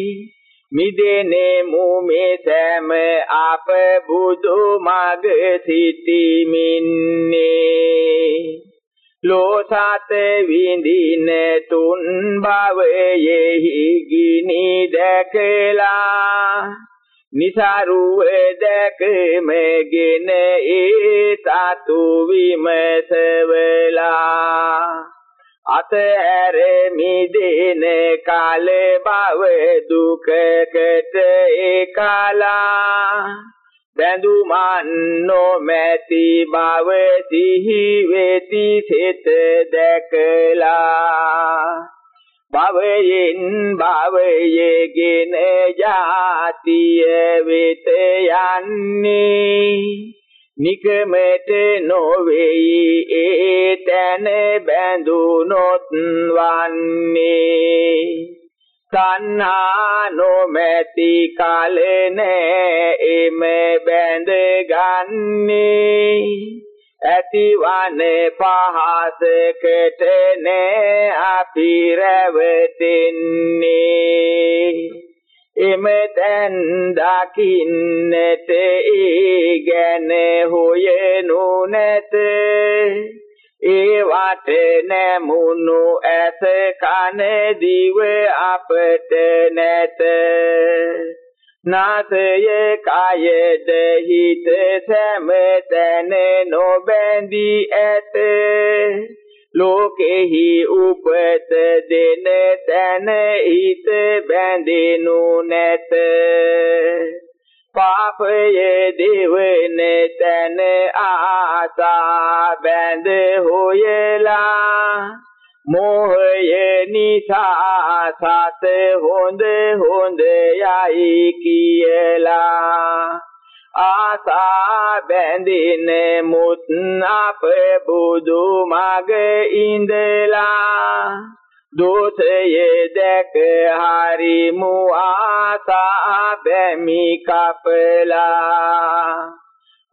මිදෙනේ මුමේ සෑම අප බුදු මග සිටිමින්නේ. ලෝසත විඳින තුන් භවයෙහි ගිනි දැකලා නිසරුව දැකමගෙන ඒ සතු විමසවලා අතහැර මිදෙන කාල භව දුකකට ඒකලා බැඳුමන් නොමැති බව සිහි වෙති සිත දැකලා. භවයෙන් භවයේගෙන ජාතිය වෙත යන්නේ. නිකමෙට නොවේයි ඒ තැන බැඳුනොත් වන්නේ. තණ්හා නොමැති කල නෑ එම බැඳ ගන්නේ. ඇතිවන පහසකට නෑ අපි රැවටෙන්නේ. එමෙතෙන් දකින්නට ඊගෙන හොයනු නැත. ඒ වට නැමුණු ඇස කන දිව අපට නැත. නාසය කයද හිත සෑම නොබැඳී ඇත. ලෝකෙහි උපත දෙන තැන හිත බැඳෙනු නැත. පාපයේ දෙවන තැන ආසා බැඳ හොයලා මෝහය නිසා සත හොඳ හොඳ යයි කියලා ආසා බැඳින මුත් අප බුදු මග ඉඳලා දෝෂයේ දැක හරිමු ආසා බැමි කපලා.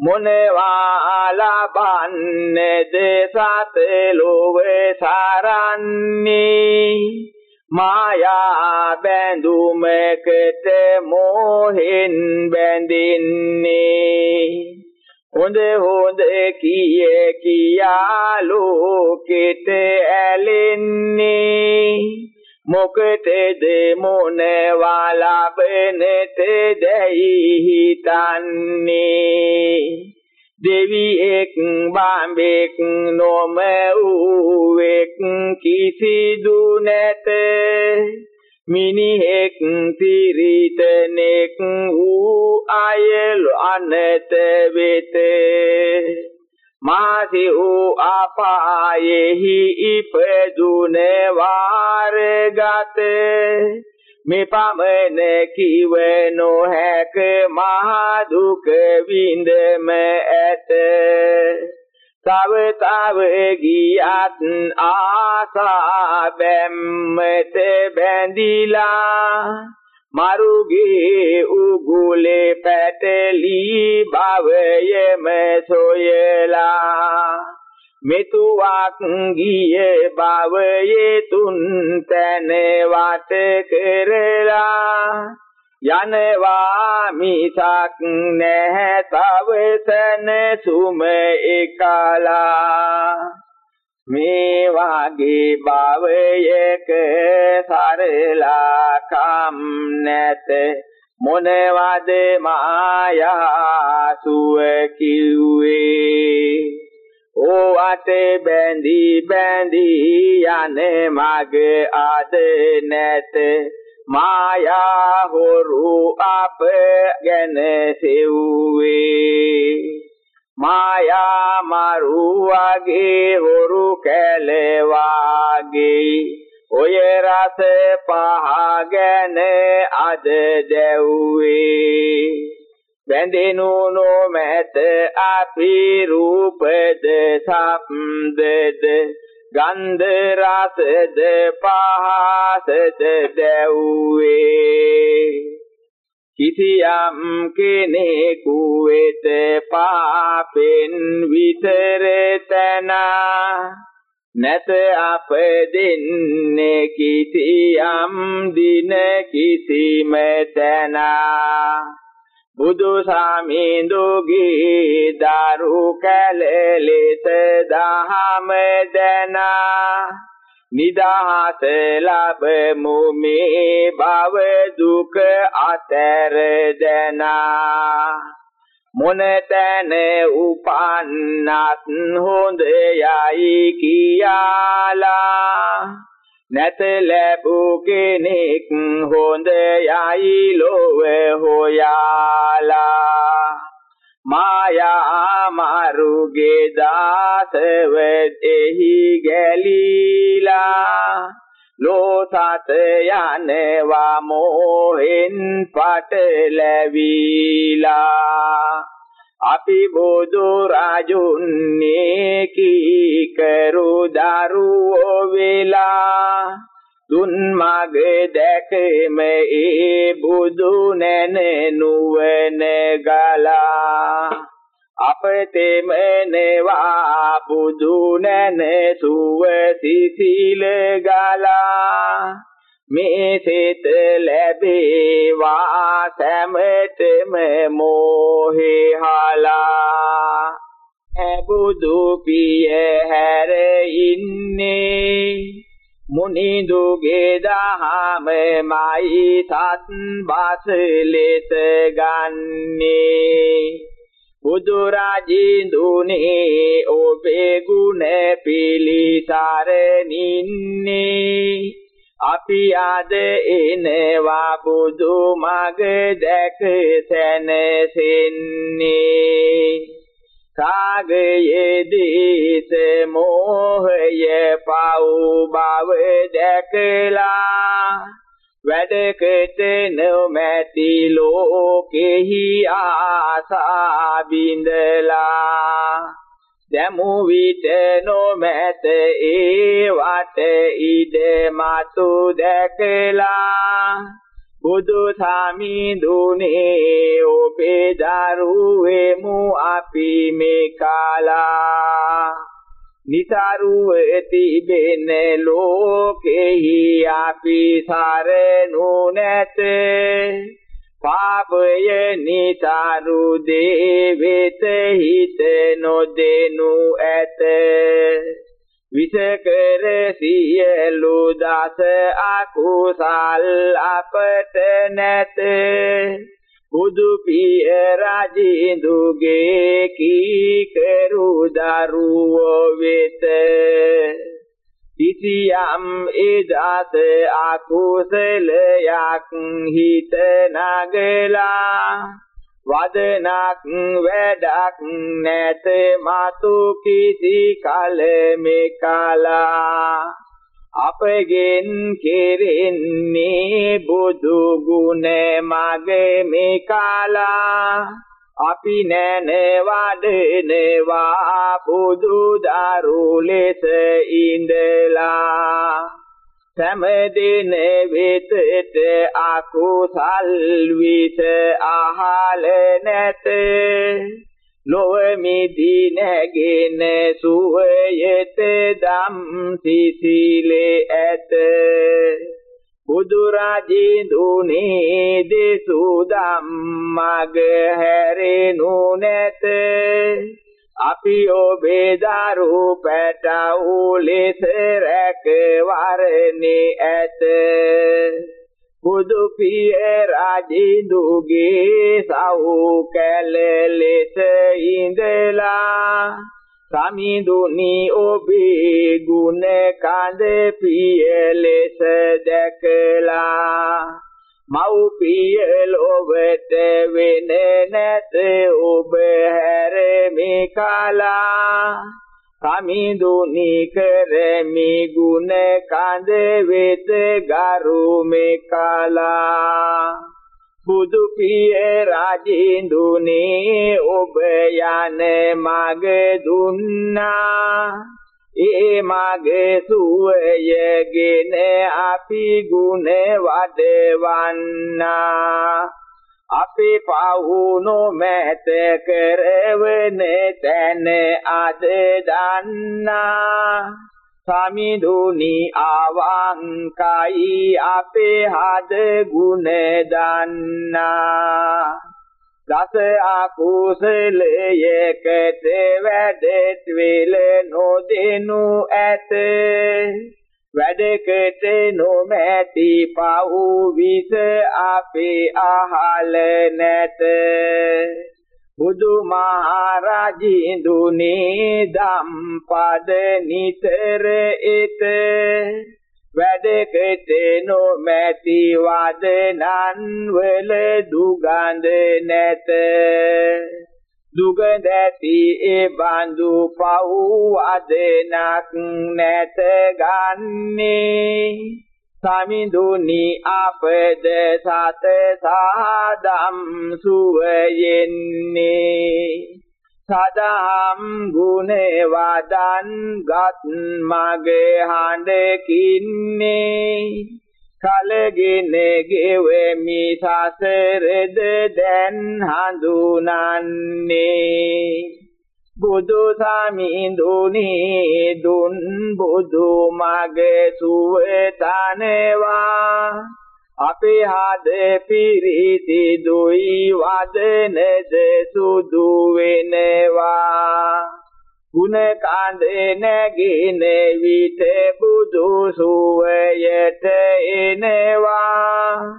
මොනවා ලබන්නේද සත ලෝව සරන්නේ? මායා බැඳුමකට මොහෙන් බැඳින්නේ? හොඳ හොඳ කිය කියා ලෝකෙට ඇලෙන්නේ. මොකටද මොනවා ලබනට දැයි හිතන්නේ. දෙවියෙක් බාඹෙක් නොම ඌවෙක් කිසිදු නැත. මිනිහෙක් තිරිතනෙක් වූ අයල් අනත වෙත. මාසි වූ අපායෙහි ඉපදුන වාරගත. මේ පමණ කිව නොහැක මහා දුක විඳම ඇත. තව තව ගියත් ආසා බැම්මට බැඳිලා මරුගේ උගුලේ පැටලී භවයම සොයලා මෙතුවක් ගියේ භවයේ තුන් තැන වට කරලා යනවා මිසක් නැහැ තවසන සුම එකලා. මේ වාගේ භවයක සරලා කම් නැත. මොනවද මායා සුව කිව්වේ? ඕ අතේ බැඳී බැඳී යන්නේ මග අද නැත. මායා හොරු අප ගැන සෙව්වේ. මායා මරුවගේ හොරු කැලවාගේ ඔය රස පහගෙන අද දැව්වේ. බැඳෙනු නොමැත අපි රූපද සම්දද ගන්ධ රසද පහසද දැව්වේ. කිසියම් කෙනෙකු වෙත පාපෙන් විතර තනා. නැත අප දෙන්නේ කිසියම් දින කිසිම තනා. බුදු සාමිඳුගේ දරු කැලෙලෙත දහම දනා. නිදහස ලැබමු මේ භව දුක අතර දනා. මොනතන උපන්නත් හොඳ යයි කියාලා. නැත ලැබූ කෙනෙක් හොඳ යයි ලොව හොයාලා. මායා මාරුගේ දාසව එහි ගැලීලා ලෝසත යනවා මොහෙන් පටලැවිලා අපි බුදු රාජුන්නේ කීකරු දරුවෝ වෙලා දුන් මග දැකම ඒ බුදු නැන නුවණ ගලා. අපතෙම නෙවා බුදු නැන සුව සිසිල ගලා. මේ සිත ලැබේවා සෑමතෙම මොහේ හලා. බුදු පිය හැර ඉන්නේ මුනිදුගේ දහම මයි සත් බස ලෙස ගන්නේ බුදු රජින්දුනේ ඔබේ ගුණ පිළිසරනින්නේ අපි අද එනවා බුදු මග දැක සැනසෙන්නේ කාගයේ දීස මෝහය පව් බව දැකලා වැඩකට නොමැති ලෝකෙහි ආසා බින්දලා දැමු විට නොමැත ඒ වට ඉද මතු දැකලා බුදු සමිඳුනේ ඔබේ දරුවෙමු අපි මේ කාලා. නිතරුව තිබෙන ලෝකෙහි අපි සරණු නැත. පාපය නිතරු දේවෙත හිත නොදෙනු ඇත. විසකර සියලු දස අකුසල් අපට නැත. බුදු පිය රජින්දුගේ කීකරු දරුවෝ වෙත. කිසියම් එදාස අකුසලයක් හිත නගලා වදනක් වැඩක් නැත මතු කිසි කල. මෙකලා අපගෙන් කෙරෙන්නේ බුදු ගුණ මගේ මෙකලා අපි නැන වඩනවා බුදු දරු ලෙස ඉඳලා. සෑමදින වෙතට අකුසල් විස අහල නැත. ලොව මිදි නැගෙන සුවයත දම් සිසිලේ ඇත. බුදු රජින්දුනේ දෙසු ධම්මග හැරෙනු නැත. අපි ඔබේ දරු පැටවු ලෙස රැකවරණේ ඇත. බුදු පිය රජින්දුගේ සව් කැල ලෙස ඉඳලා සමිඳුනි ඔබේ ගුණ කඳ පිය ලෙස දැකලා මව්පිය ලොවට වෙන නැත ඔබ හැර මේ කලා. කමිඳුනි කරමි ගුණ කඳ වෙත ගරු මේ කලා. බුදු පිය රජින්දුනේ ඔබ යන මග දුන්නා. ඒ මගේ සුවයගෙන අපි ගුණ වඩවන්නා. අපි පවුනු මැත කරවන තැන අද දන්නා. සමිඳුනි අවංකයි අපේ හද ගුණ දන්නා. දස අකුසලයකට වැඩත් වෙල නොදෙනු ඇත. වැඩකට නොමැති පව් විස අපේ අහල නැත. බුදු මහරජින්දුනේ ධම්පද නිතර එත. වැඩකට නොමැති වදනන් වල දුගඳ නැත. දුගඳ ඇති ඒ බඳු පව් වදනක් නැත ගන්නේ. සමිඳුනි අපද සත සාදම් සුවයෙන්නේ සදහම් ගුණේ වදන් ගත් මගේ හඬ කින්නේ. කලගෙන ගෙවෙමි සසරද දැන් හඳුනන්නේ. බුදු සමිඳුනි දුන් බුදු මගේ සුවතනවා අපේ හද පිරිති දුයි වදනද සුදු වෙනවා. ගුණ කඳ නැගින විට බුදු සුවයට එනවා.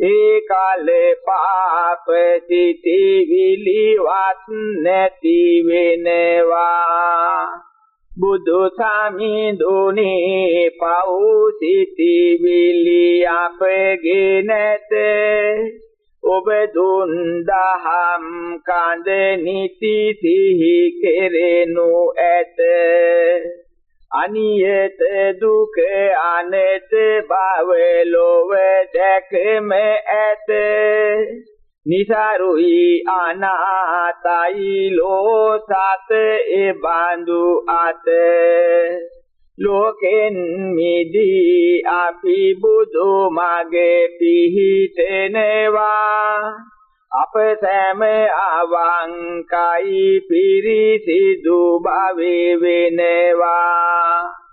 ඒ කාලේ පාප සිටි විලිවත් නැති වෙනවා. බුදු සමිඳුනේ පව් සිටිවිලි අපගේ නැත. ඔබ දුන් දහම් කඳ නිති සිහි කෙරෙනු ඇත. අනියත දුක අනත බව ලොව දැකම ඇත. නිසරුයි අනාතයි ලෝසත ඒ බඳු අත. ලෝකෙන් මිදී අපි බුදු මගේ පිහිටෙනවා. අප සෑම අවංකයි පිරිසිදු භවේ වෙනවා.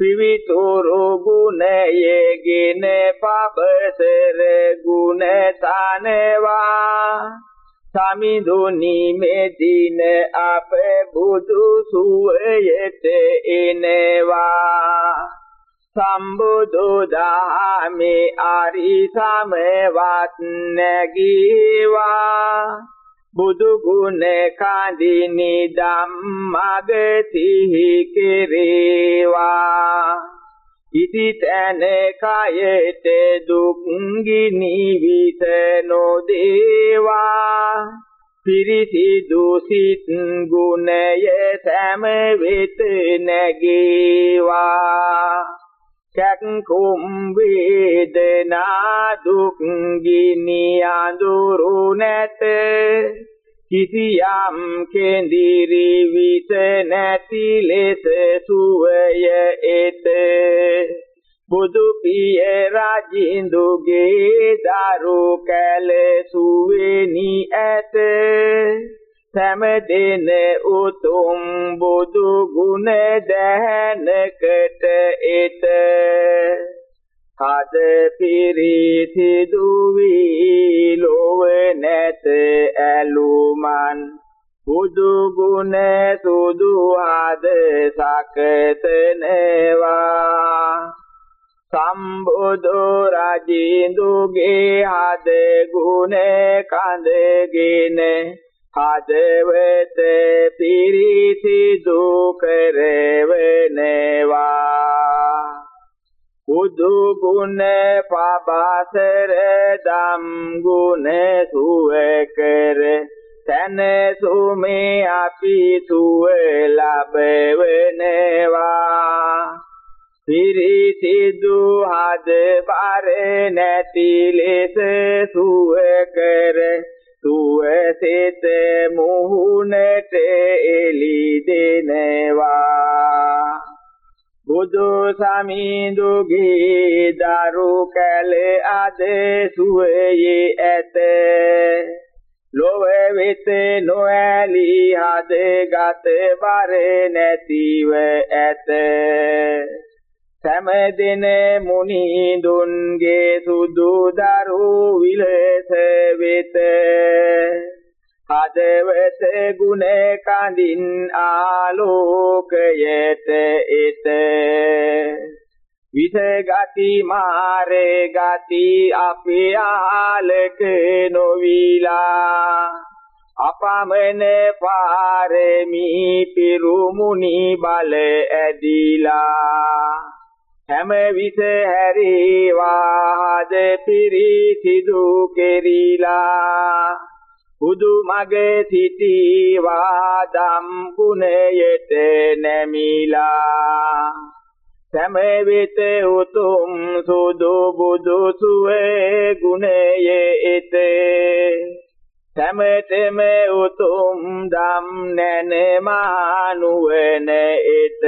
පිවිතුරු ගුණයේගෙන පබසර ගුණ තනවා සමිඳුනි මෙදින අප බුදු සුවයට එනවා. සම්බුදු දහමේ අරි සමවත් නැගීවා. බුදු ගුණ කඳිනි ධම්මගතිහි කෙරේවා. ඉති තැන කයට දුක් ගිනි විත නොදේවා. පිරිසිදු සිත් ගුණය සෑම වෙත නැගේවා. කැක්කුම් වේදනා දුක් ගිනි අඳුරු නැත. කිසියම් කෙඳිරි විස නැති ලෙස සුවය එත. බුදු පිය රජින්දුගේ දරු කැල සුවේනි ඇත. සෑම දින උතුම් බුදු ගුණ දැනකට එත. හද පිරිති දුවි ලොව නැත ඇලුමන්. බුදු ගුණ සුදු ආද සකතනවා සම්බුදු රජින්දුගේ හද ගුණ කඳගෙන හදවත පිරිසිදු කරවනවා බුදු ගුණ පබසර දම් ගුණ සුව කර තන සුමේ අපි සුව ලබවනවා. පිරිසිදු හද බර නැති ලෙස සුව කර සුව සිත මුහුණට එලි දෙනවා. බුදු සමිඳුගේ දරු කැල අද සුවයේ ඇත. ලොව වෙත නොඇලි හද ගත බර නැතිව ඇත. සෑම දින මුනිඳුන්ගේ සුදු දරු විලස වෙත. හදවත ගුණ කඳින් ආලෝකයට එත. විස ගති මාරේ ගති අපේ ආලක නොවිලා. අපමණ පාරමී පිරුමුනි බල ඇදිලා. හැම විස හැරීවා හද පිරිසිදු කෙරිලා බුදු මගේ සිටීවා ධම් ගුණයට නැමිලා. සෑම විට උතුම් සුදු බුදු සුවේ ගුණයේ එතේ. සැමතෙම උතුම් දම් නැන මානුවන එත.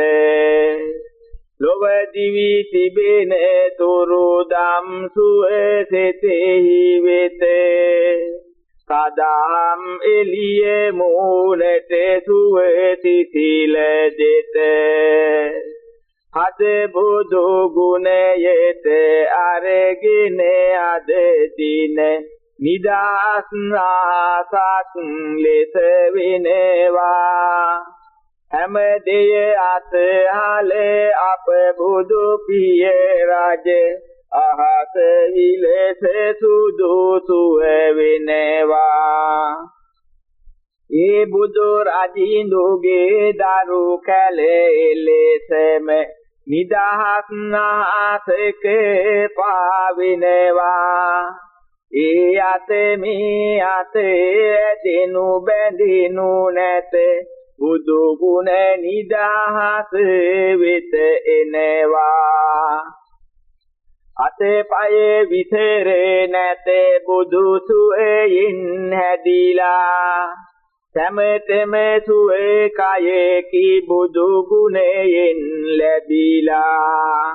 ලොව දිවි තිබෙන තුරු දම් සුවසෙතෙහි වෙත. කදාම් එළිය මූලට සුවසිතිල දෙත. හද බුදු ගුණයට අරගෙන අද දින නිදාස් ආසක් ලෙස වෙනවා. හැම දෙය අතහල අප බුදු පිය රජ. අහස විලස සුදු සුව වෙනවා. ඒ බුදු රජින්දුගේ දරු කැලේ ලෙසම නිදහස් නාසක පාවිනවා. ඒ අතේ මේ අතේ දෙනු බැඳිනු නැත. බුදු ගුණ නිදහස වෙත එනවා. අතේ පයේ විතරේ නැත බුදු සුවයෙන් හැදිලා. සමතම සුවේ කයේ කී බුදු ගුණයෙන් ලැබිලා.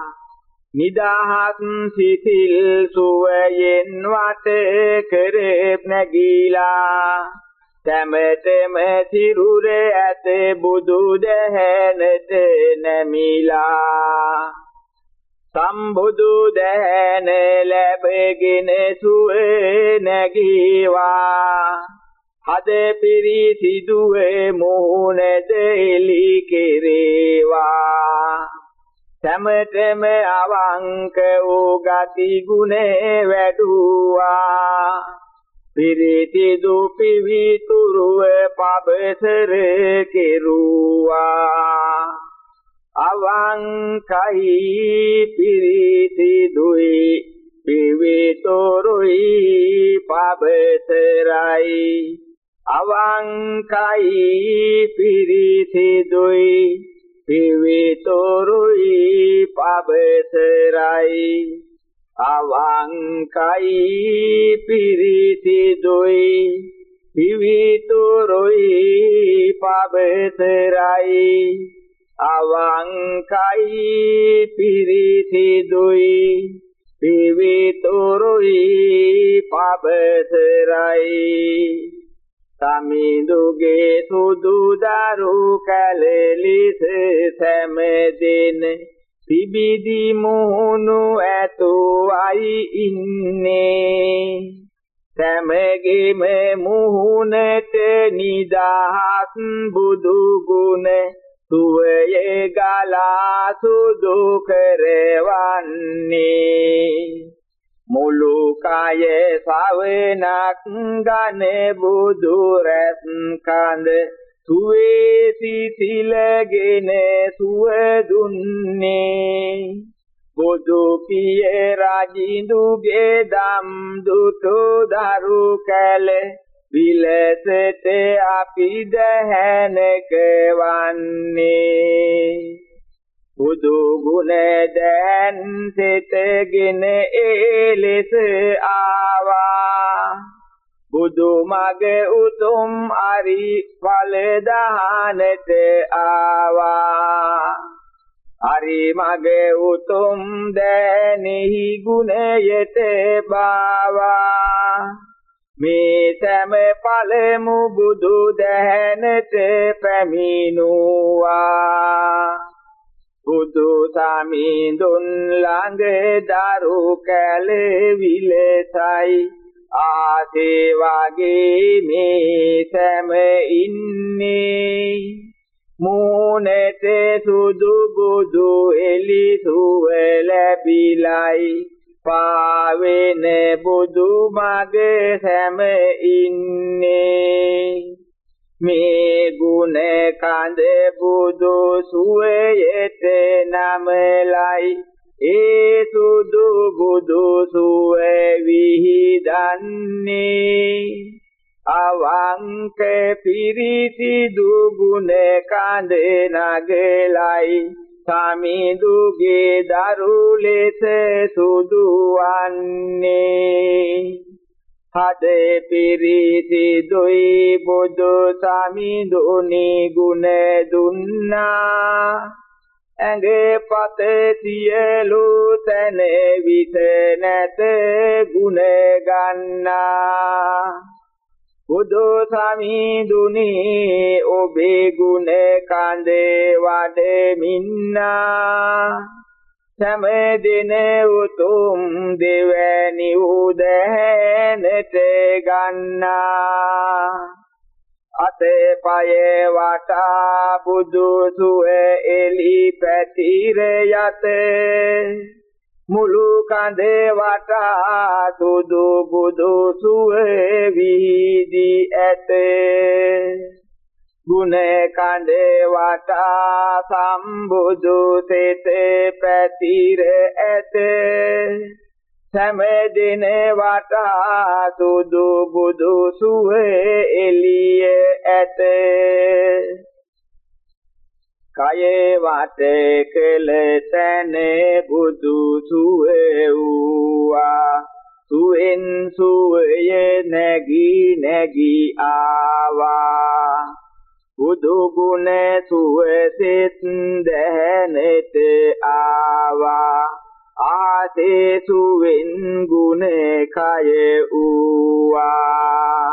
නිදහස් සිතිල් සුවයෙන් වට කරේ නැගීලා. සෑමතෙම සිරුරේ ඇත බුදු දහනට නැමිලා. සම්බුදු දහන ලැබගෙන සුවේ නැගීවා. හද පිරිසිදුවේ මොහොනද එලි කෙරේවා. සැමතෙම අවංක වූ ගති ගුණේ වැඩුවා. පිරිති දුපිවිතුරුව පබසර කෙරුවා. අවංකයි පිරිති දුයි පිවිතුරුයි පබසරයි. අවංකයි පිරිති දුයි පිවිතුරුයි පබසරයි. අවංකයි පිරිසිදුයි පිවිතුරුයි පබසරයි අවංකයි පිරිසිදුයි පිවිතුරුයි පබසරයි සමිඳුගේ සුදු දරු කැලෙලිස සැමදෙන පිබිදි මුහුණු ඇතු අයි ඉන්නේ. සැමගේම මුහුණට නිදහස් බුදු ගුණ සුවයේ ගලා සුදු කරවන්නේ. මුළු කය සවනක් ගන බුදු රැස් කඳ සුවේ සිතිලගෙන සුව දුන්නේ බුදු පිය රජින්දුගේ දම් දුටු දරු කැල විලසට අපි දැහැනක වන්නේ. බුදු ගුණ දැන් සිතගෙන ඒ ලෙස ආවා. බුදු මග උතුම් අරි ඵල දහනට ආවා. අරි මග උතුම් දැනෙහි ගුණයට බාවා. මේ සෑම පළමු බුදු දැනට පැමිණුවා. බුදු සමිඳුන් ළඟ දරු කැලේ විලසයි ආසේ වගේ මේ සැම ඉන්නේ. මූණට සුදු බුදු එලි සුව ලැබිලයි. පාවෙන බුදු මගේ සැම ඉන්නේ. මේ ගුණ කඳ බුදු සුවයට නමලයි. ඒ සුදු බුදු සුව විහිදන්නේ අවංක පිරිසිදු ගුණ කඳ නගලයි. සමිඳුගේ දරු ලෙස සුදු වන්නේ හදේ පිරිසිදුයි බුදු සමිඳුනි ගුණ දුන්නා. ඇඟේ පතේ සියලු තැන විත නැත ගුණ ගන්නා. බුදු සමිඳුනි ඔබේ ගුණ කඳේ වඩමින්නා. සමදින උතුම් දෙවැනි උදැනට ගන්නා. අතේ පයේ වටා බුදු සුවේ එලි පැතිර යතේ. මුළු කඳේ වටා සුදු බුදු සුවේ විහිදී ඇතේ. ගුණ කඳේ වටා සම්බුදු තෙතේ පැතිර ඇත. සෑම දින වටා සුදු බුදු සුවේ එළිය ඇත. කයේ වටේ කළ තැන බුදු සුවේ වූවා. සුවෙන් සුවේ නැගී නැගී ආවා. බුදු ගුණ සුවසෙත් දැහැනෙත ආවා. ආසේසුවෙන් ගුණ කය ඌවා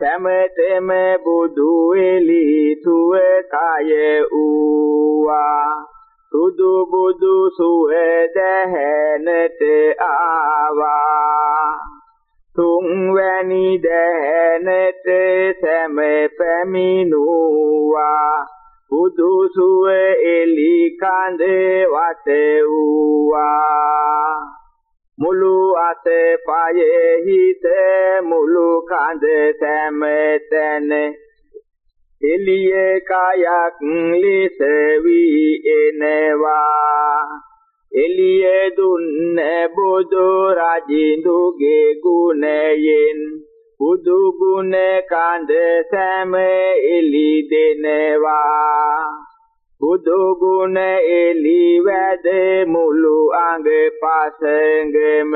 සමතෙම බුදු එලි සුව කය ඌවා සුදු බුදු සුව දැහැනට ආවා. තුන්වැනි දැහැනට සැම පැමිණුවා. බුදු සුව එලි කඳ වට වූවා මුළු අත පයේ හිත මුළු කඳ සැම තැන එළියේ කයක් ලෙස වී එනවා. එළිය දුන්න බුදු රජින්දුගේ ගුණයෙන් බුදු ගුණ කඳ සෑම එලි දෙනවා. බුදු ගුණ එලි වැද මුළු අඟ පසඟම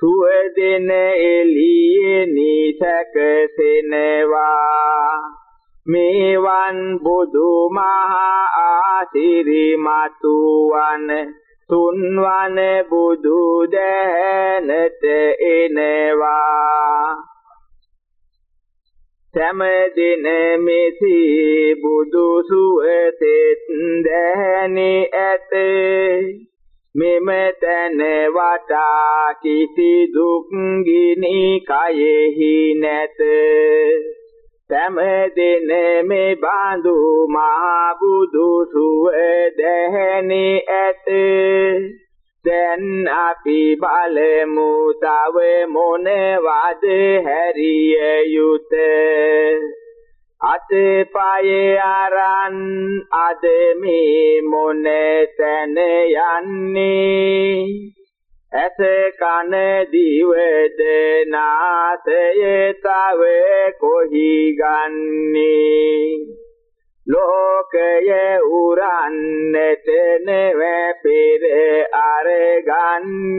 තුව දෙන එළියේ නිසකසෙනවා මේවන් බුදු මහා ආසිරිමතු වන තුන්වන බුදු දැනට එනවා. සෑම දින මෙසි බුදු සුවතෙත් දැනි ඇත. මෙම තැන වටා කිසි දුක් ගිනි කයෙහි නැත. සෑම දින මේ බඳු මහා බුදු සුව දැහැනි ඇත. දැන් අපි බලමු තව මොනවද හැරිය යුතේ අතේ පායේ අරන් අද මේ මොන තැන යන්නේ? ඇස කන දිවද නාසය තව කොහි ගන්නේ? ලෝකය උරන්නට නෙවැපිර අරගන්නේ.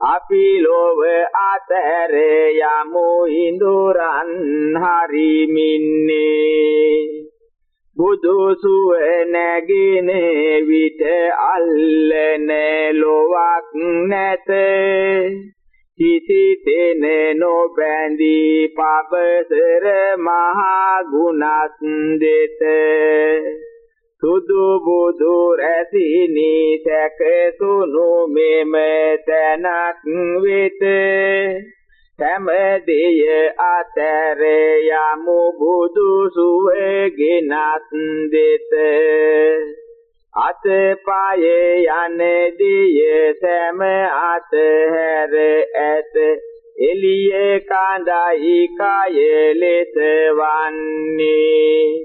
අපි ලොව අතර යමු ඉඳුරන් හරිමින්නේ. බුදු සුව නැගින විට අල්ලන ලොවක් නැත. කිසි තෙන නොබැඳී පබසර මහා ගුණත් දෙත. සුදු බුදු රැසිනි සැකසුණු මෙම තැනක් වෙත. සෑමදිය අතර යමු බුදු සුවගෙනත් දෙත. අත පායේ යන්නේදිය සෑම අතහැර ඇත. එළියේ කඳයි කය ලෙස වන්නේ.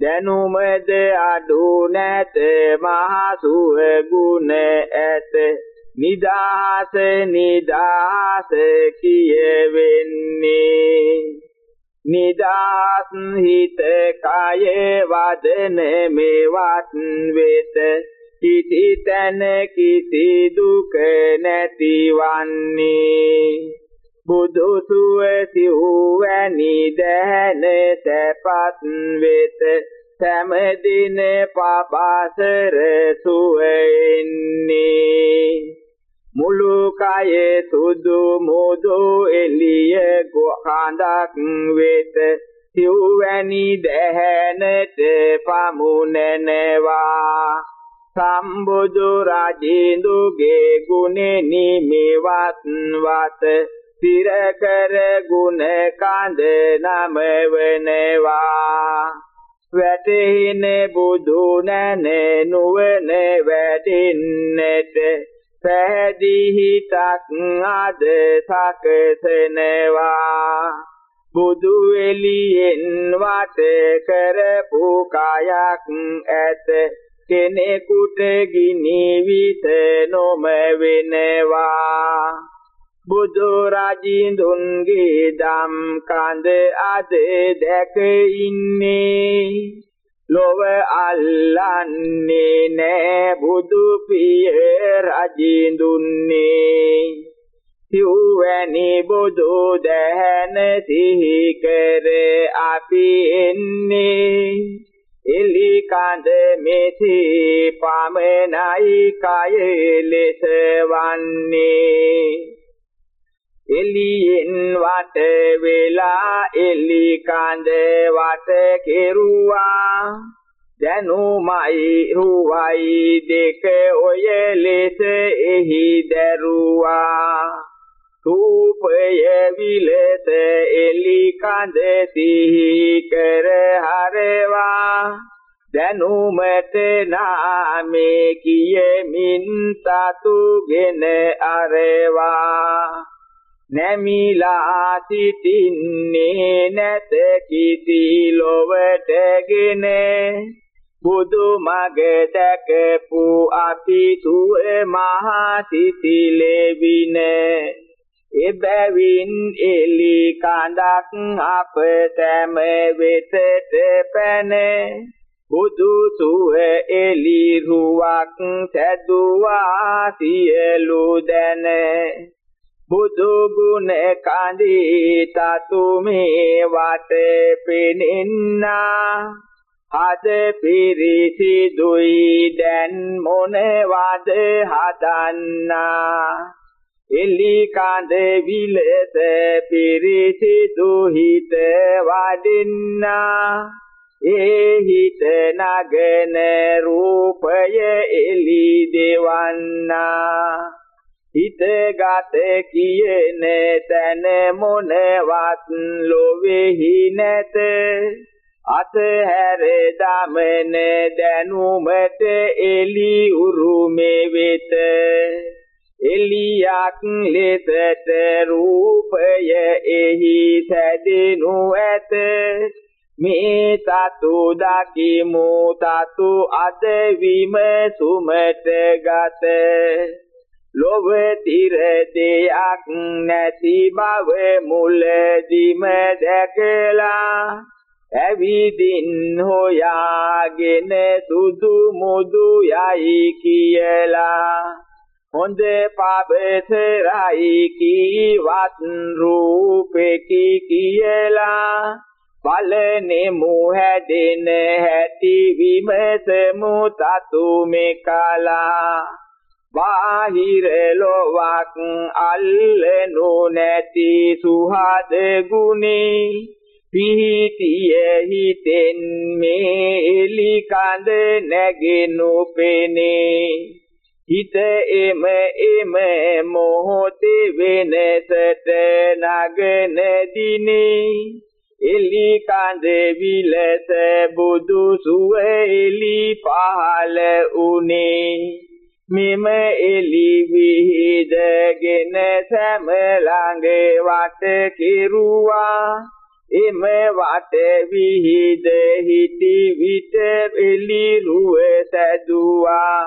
දැනුමද අඩු නැත මහ සුව ගුණ ඇත. නිදාස නිදාස කියවෙන්නේ. නිදාස් හිත කය වදන මේවත් වෙත. කිසි තැන කිසි දුක නැතිවන්නේ. බුදු සුව සිව්වැනි දැන සැපත් වෙත. සෑම දින පබසර සුවෙන්නේ මුළු කය සුදු මුදු එළිය ගොහඳක් වෙත සිව්වැනි දැහැනට පමුණනවා. සම්බුදු රජින්දුගේ ගුණේ නිමිවත් වත සිර කර ගුණ කඳ නම වෙනවා වැටෙන බුදු නැන නුවණ වැඩින්නට පැහැදිහිතක් අද සකසනවා. බුදු එළියෙන් වට කරපු කයක් ඇත. කෙනෙකුට ගිනි විස නොම වෙනවා. බුදු රජින්දුන්ගේ දම් කඳ අද දැක ඉන්නේ. ලොව අල්ලන්නේ නෑ බුදු පිය රජින්දුන්නේ සිව්වැනි බුදු දැහැන සිහි කර අපි එන්නේ. එලි කඳ මෙසි පමනයි කය ලෙස වන්නේ. එලියෙන් වට වෙලා එලි කඳ වට කෙරුවා. දැනුමයි රුවයි දෙක ඔය ලෙස එහි දැරුවා. රූපය විලස එලි කඳ සිහි කර හරවා. දැනුමට නාමේ කියමින් තතුගෙන අරවා. නැමිලා සිටින්නේ නැත කිසි ලොවටගෙන. බුදු මග දැකපු අපි සුව මහා සිසිලෙවින එබැවින් එලි කඳක් අප තැම වෙතට පැන. බුදු සුව එලි රුවක් සැදුවා සියලු දැන. බුදු ගුණ කඳී තතු මේ වට පෙනෙන්නා. අද පිරිසිදුයි දැන් මොනවද හදන්නා. එලි කඳ විලස පිරිසිදු හිත වඩින්නා. ඒ හිත නගන රූපය එලි දෙවන්නා. හිතගත කියන තැන මොනවත් ලොවේහි නැත. අතහැර දමන දැනුමට එලි උරුමේ වෙත. එලියක් ලෙසට රූපය එහි සැදෙනු ඇත. මේ තතු දකිමු තතු අද විමසුමට ගත. ලොව තිර දෙයක් නැති බව මුලදිම දැකලා ඇවිදින් හොයාගෙන සුදු මුදු යයි කියලා. හොඳ පබසරයි කීවත් රූපෙකි කියලා. බලනෙමු හැදෙන හැටි විමසමු තතු මෙකලා බාහිර ලොවක් අල්ලනු නැති සුහද ගුණේ. පිහිටිය හිතෙන් මේ එලි කඳ නැගෙනු පෙනේ. හිත එම එම මොහොතේ වෙනසට නගන දිනේ. එලි කඳ විලස බුදු සුව එලි පහළ උනේ මෙම එලි විහිදගෙන සෑම ළඟ වට කෙරුවා. එම වට විහිද හිටි විට එලි රුව සැදුවා.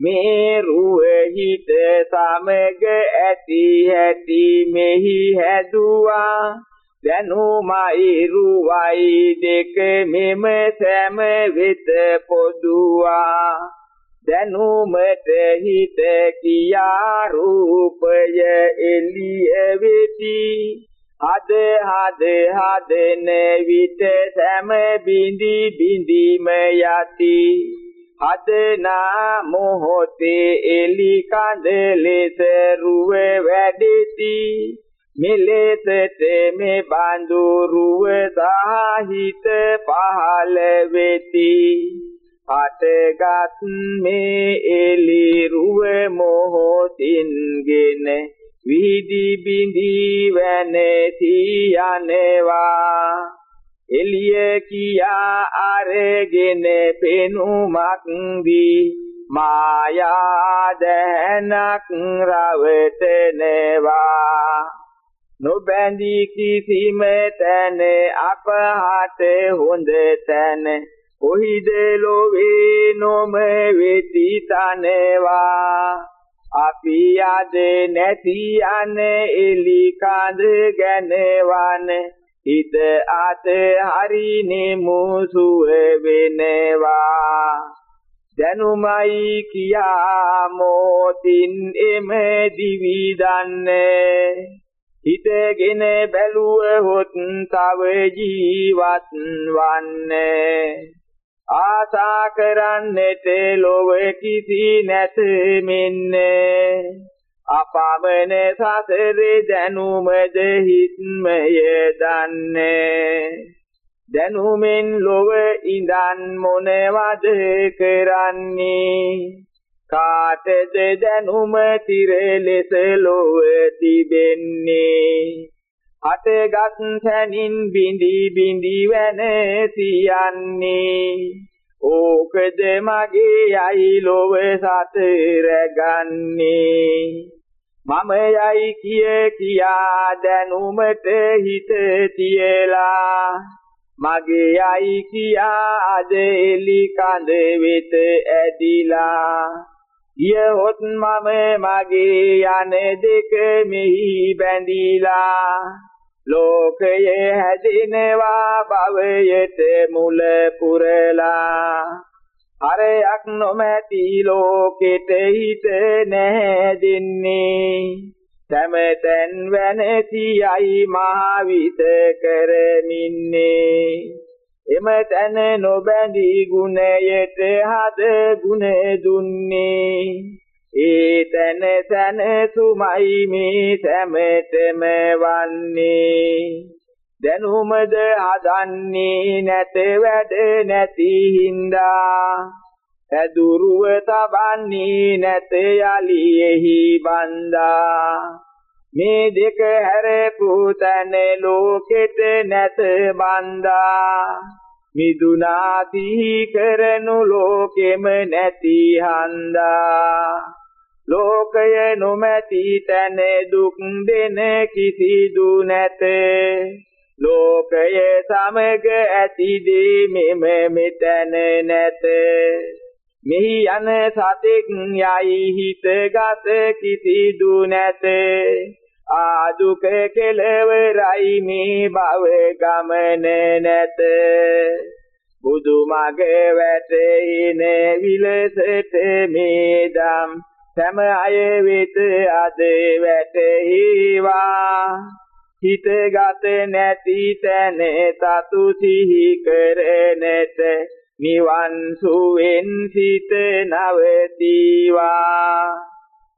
මේ රුව හිත සමග ඇති ඇති මෙහි හැදුවා. දැනුමයි රුවයි දෙක මෙම සෑම වෙත පොදුවා. දැනුමට හිත කියා රූපය එළිය වෙති. අද හද හදන විට සෑම බිඳි බිඳිම යති. හදනා මොහොතේ එලි කඳ ලෙස රුව වැඩිති. මෙලෙසට මේ බඳු රුව සාහිත පහළ වෙති. හටගත් මේ එලි රුව මොහොතින්ගෙන විහිදි බිඳි වැනසී යනවා එළිය කියා අරගෙන පෙනුමක් දී මායා දැනක් රවටනවා. නොබැඳී කිසිම තැන අපහට හොඳ තැන කොහිද ලෝවේ නොම වෙති තනවා. අපි අද නැති යන එලි කඳ ගැනවන. හිත අත හරිනේ මුසුව වෙනවා. දැනුමයි කියා මොතින් එම දිවි දන්නේ. හිතගෙන බැලුවහොත් තව ජීවත් වන්නේ. ආසා කරන්නට ලොව කිසි නැත මෙන්නේ. අපමණ සසරේ දැනුමද හිත්මය දන්නේ. දැනුමෙන් ලොව ඉඳන් මොනවද කරන්නේ? කාටද දැනුම තිර ලෙස ලොව තිබෙන්නේ? අටගත් තැනින් බිඳි බිඳි වෙන සියන්නේ ඕකද මගේ යයි ලොව සතර ගන්නේ. මම යයි කිය කියා දැනුමට හිත තියලා. මගේ යයි කියා අද එලි කඳ වෙත ඇදිලා. යහොත් මම මගේ යන දෙක මෙහි බැඳිලා. ලෝකයේ හැදිනවා භවයට මුල පුරලා. හරයක් නොමැති ලෝකෙට හිත නැහැදින්නේ සමතෙන් වෙනතියයි මහ විත කරමින්නේ. එම තන නොබැඳී ගුණයට හද ගුණ දුන්නේ. ඒ තන තන සුමයි මේ සැමතෙම වන්නේ. දැනුමද හදන්නේ නැත වැඩ නැති හින්දා. ඇදුරුව තබන්නේ නැත යලි එහි බන්දා. මේ දෙක හැරපු තැන ලෝකෙට නැත බන්දා. මිදුනා සිහි කරනු ලෝකෙම නැති හන්දා. ලෝකය නොමැති තැන දුක් දෙන කිසිදු නැත. ලෝකය සමග ඇති දේ මෙම මෙතන නැත. මෙහි යන සතෙක් යයි හිතගත කිසිදු නැත. ආදුක කෙලවරයි මේ භව ගමන නැත. බුදු මග වැටෙන විලසට මේ දම් සෑම අය වෙත අද වැටේවා හිතගත නැති තැන තතු සිහි කරනට නිවන් සුවෙන් සිත නවතිවා.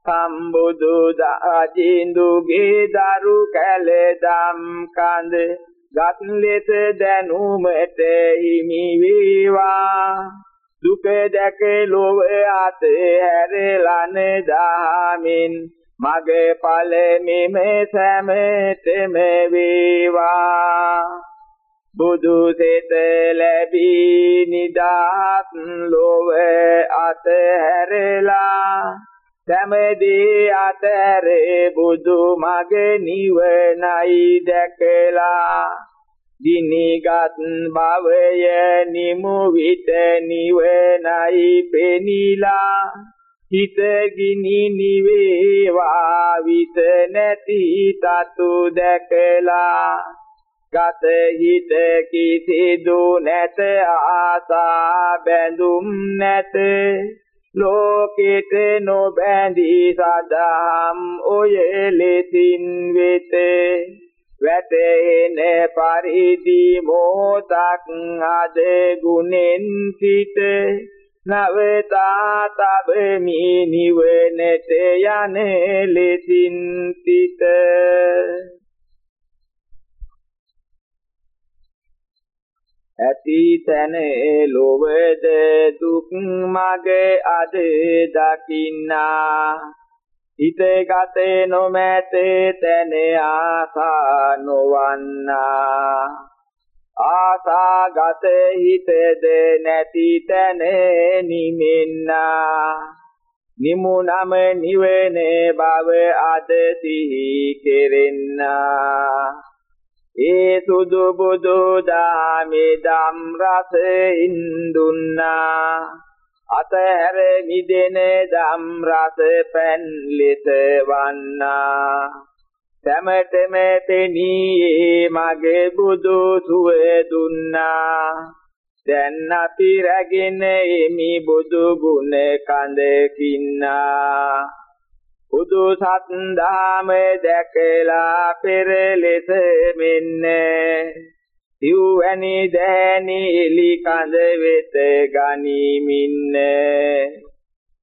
සම්බුදු දාජින්දුගේ දරු කැලදම් කඳ ගත් ලෙස දැනුමට හිමි වේවා. දුක දැක ලොව අත හැරලන දහමින් මගේ ඵල මෙම සෑමතෙම වේවා. බුදු සිත ලැබී නිදාත් ලොව අත හැරලා සෑමදී අතරේ බුදු මගේ නිවනයි දැකලා දිනිගත් භවය නිමු විට නිවනයි පෙනිලා. හිත ගිනි නිවේවා විත නැති තතු දැකලා. ගත හිත කිසිදු නැත ආසා බැඳුම් නැත. ලෝකෙට නොබැඳී සදාම් ඔය ලෙසින් වෙත. වැටෙන පරිදි මොහොතක් අද ගුණෙන් සිට නවතා තබමි නිවනට යන ලෙසින් සිට. ඇති තැන ලොවද දුක් මග අද දකින්නා. හිතගත නොමැත තැන ආසා නොවන්නා. ආසාගත හිතද නැති තැන නිමෙන්නා. නිමුනම නිවන බව අද සිහි කෙරෙන්නා. ඒ සුදු බුදු දාමේ දම් රසින් දුන්නා අතහැර නිදෙන දම් රස පෙන් ලෙස වන්නා. සමතම පෙනී මගේ බුදු සුව දුන්නා. දැන් අපි රැගෙන එමි බුදු ගුණ කඳ කින්නා බුදු සත් දාම දැකලා පෙර ලෙස මෙන්න සිව්වැනි දෑනි එලි කඳ වෙත ගනිමින්න.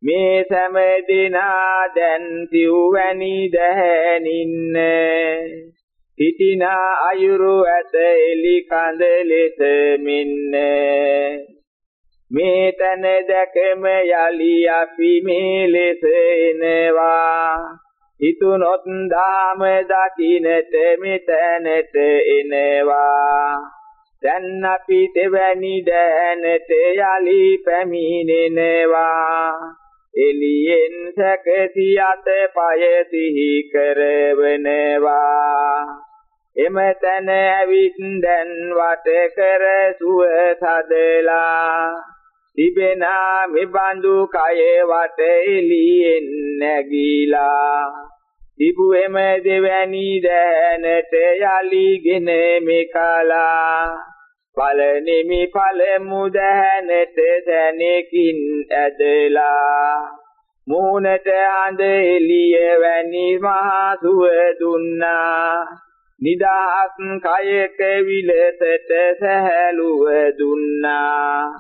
මේ සෑම දිනා දැන් සිව්වැනි දෑනින්න. සිටිනා අයුරු ඇත එලි කඳ ලෙස මෙන්න. මේ තන දැකම යලි අපි මේ ලෙස එනවා. හිතුනොත් දාම දකින්නට මෙතැනට එනවා. දැන් අපි දෙවැනි දෑනට යලි පැමිණෙනවා. එළියෙන් සැකසි අත පය සිහි කරවනවා. එම තැන ඇවිත් දැන් වට කර සුව සදලා. තිබෙනා මෙබඳු කය වට එළියෙන් නැගීලා. තිබුෙම දෙවැනි දෑනට යලිගෙන මෙකලා පළනිමි පළමු දෑනට දැනකින් ඇදලා. මූණට හඳ එළිය වැනි මහා සුව දුන්නා. නිදහස් කයක විලසට සහැලුව දුන්නා.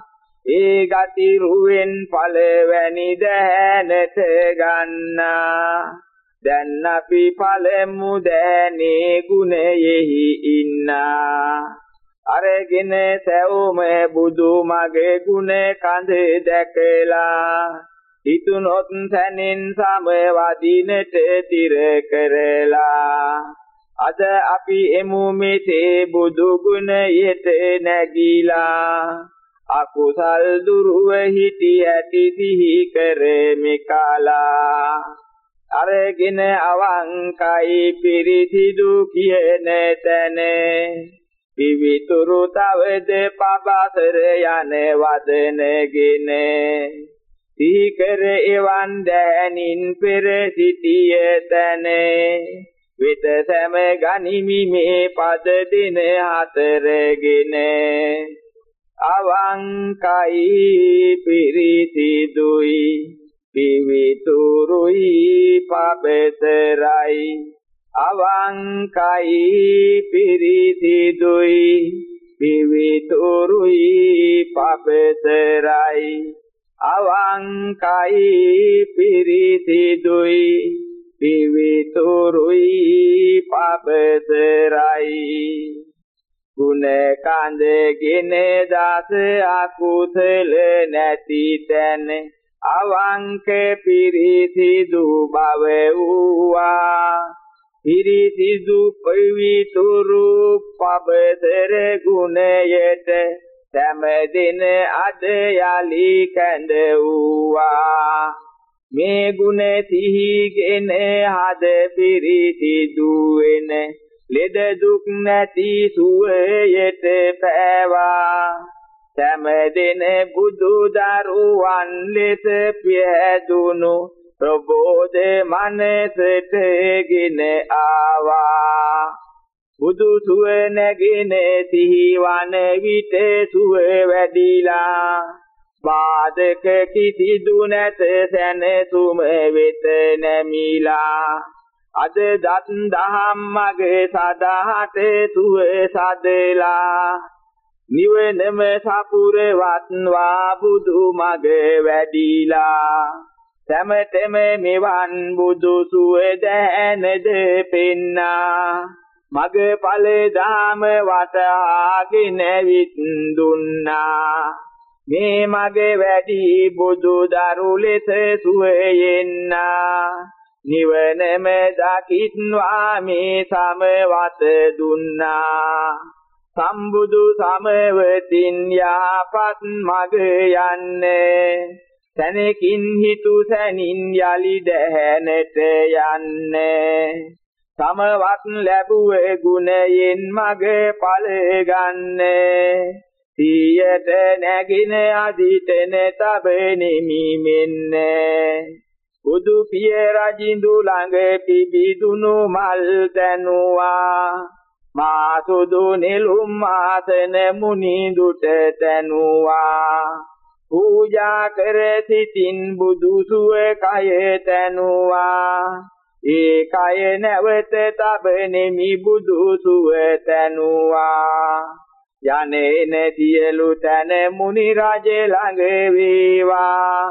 ඒ ගති රුවෙන් පළවැනි දැනට ගන්නා. දැන් අපි පළමු දෑනේ ගුණයෙහි ඉන්නා. අරගෙන සැවොම බුදු මගේ ගුණ කඳ දැකලා හිතුනොත් සැනින් සම වදිනට තිර කරලා. අද අපි එමු මෙසේ බුදු ගුණයට නැගීලා අකුසල් දුරුව හිටි ඇති සිහි කරමි කලා. අරගෙන අවංකයි පිරිසිදු කියන තැන. පිවිතුරු තවද පබසර යන වදනගෙන. සිහි කර එවන් දෑනින් පෙර සිටිය තැන. වෙත සැම ගනිමි මේ පද දින හතරගෙන. අවංකයි පිරිසිදුයි. පිවිතුරුයි පබසරයි. අවංකයි පිරිසිදුයි. පිවිතුරුයි පබසරයි. අවංකයි පිරිසිදුයි. පිවිතුරුයි පබසරයි. ගුණ කඳගෙන දස අකුසල නැති තැන අවංක පිරිසිදු බව වූවා. පිරිසිදු පවිතුරු පබදර ගුණයට සෑමදින අද යලි කැඳ වූවා මේ ගුණ සිහිගෙන හද පිරිසිදු වෙන ලෙඩ දුක් නැති සුවයට පෑවා. සෑමදින බුදු දරුවන් ලෙස පියදුණු ප්‍රබෝධ මනසටගෙන ආවා. බුදු සුව නැගෙන සිහිවන විට සුව වැඩිලා. බාධක කිසිදු නැත සැනසුම වෙත නැමිලා. අද දත් දහම් මගේ සදාහට සුව සදලා. නිවනම සපුරවත්වා බුදු මගේ වැඩිලා. සමතෙම මෙවන් බුදු සුව දැනද පෙන්නා. මග ඵල දාම වටහාගෙන විත් දුන්නා මේ මගේ වැඩි බුදු දරු ලෙස සුවයෙන්නා නිවනම දකිත්වා මේ සමවත දුන්නා. සම්බුදු සමවතින් යහපත් මග යන්නේ. තනකින් හිතු සැනින් යලි දැහැනට යන්නේ. සමවත් ලැබුවේ ගුණයෙන් මග ඵල ගන්නේ. සියයට නැගින අදිතන තබෙනිමි මෙන්නේ. බුදු පිය රජින්දු ළඟ පිබිදුණු මල් තැනුවා මා සුදු නෙළුම් ආසන මුනිඳුට තැනුවා. පූජා කර සිටින් බුදු සුව කය තැනුවා. ඒ කය නැවත තබනෙමි බුදු සුව තැනුවා. යන්නේ නැතිලු තන මුනි රජ ළඟ වේවා.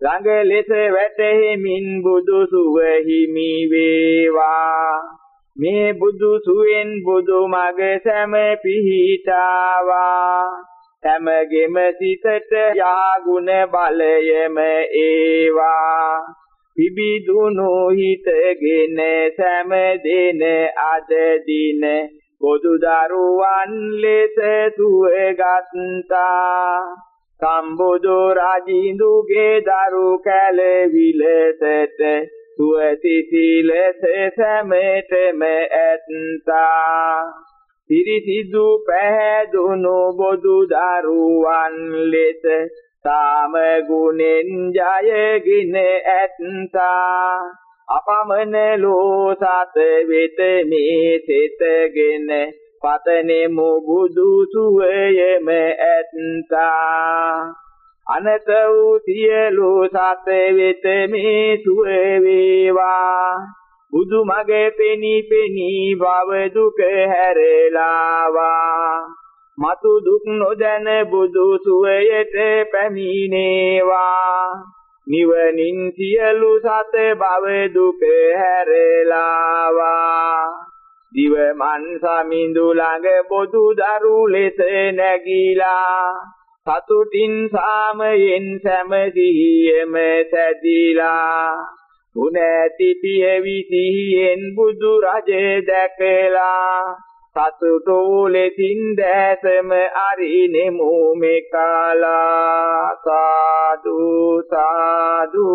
ළඟ ලෙස වැටෙමින් බුදු සුව හිමි වේවා. මේ බුදු සුවෙන් බුදු මග සැම පිහිටාවා. සැමගෙම සිතට යාගුණ බලයම ඒවා. පිබිදුණු හිතගෙන සැම දින අද දින පොදු දරුවන් ලෙස සුවගත්තා. සම්බුදු රජින්දුගේ දරු කැලවිලසට සුවසිසි ලෙස සැමෙතම ඇත්තා. පිරිසිදු පැහැදුණු බොදු දරුවන් ලෙස සාම ගුණෙන් ජයගින ඇත්තා. අපමණ ලෝ සත වෙත මේ සිතගෙන පතනෙමු බුදු සුවයම ඇත්තා. අනත වූ සියලු සත වෙත මේ සුව වේවා. බුදු මගේ පෙනී පෙනී භව දුක හැරලාවා. මතු දුක් නොදැන බුදු සුවයට පැමිණේවා. නිවනින් සියලු සත භව දුක හැරලාවා. දිව මන් සමිඳු ළඟ බොදු දරු ලෙස නැගීලා සතුටින් සාමයෙන් සැමදීයම සැදිලා. උනැති පියවි සිහියෙන් බුදු රජ දැකලා. සතුටු ලෙසින් දැසම අරිනෙමු මෙකලා. සාදු සාදු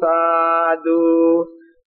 සාදු.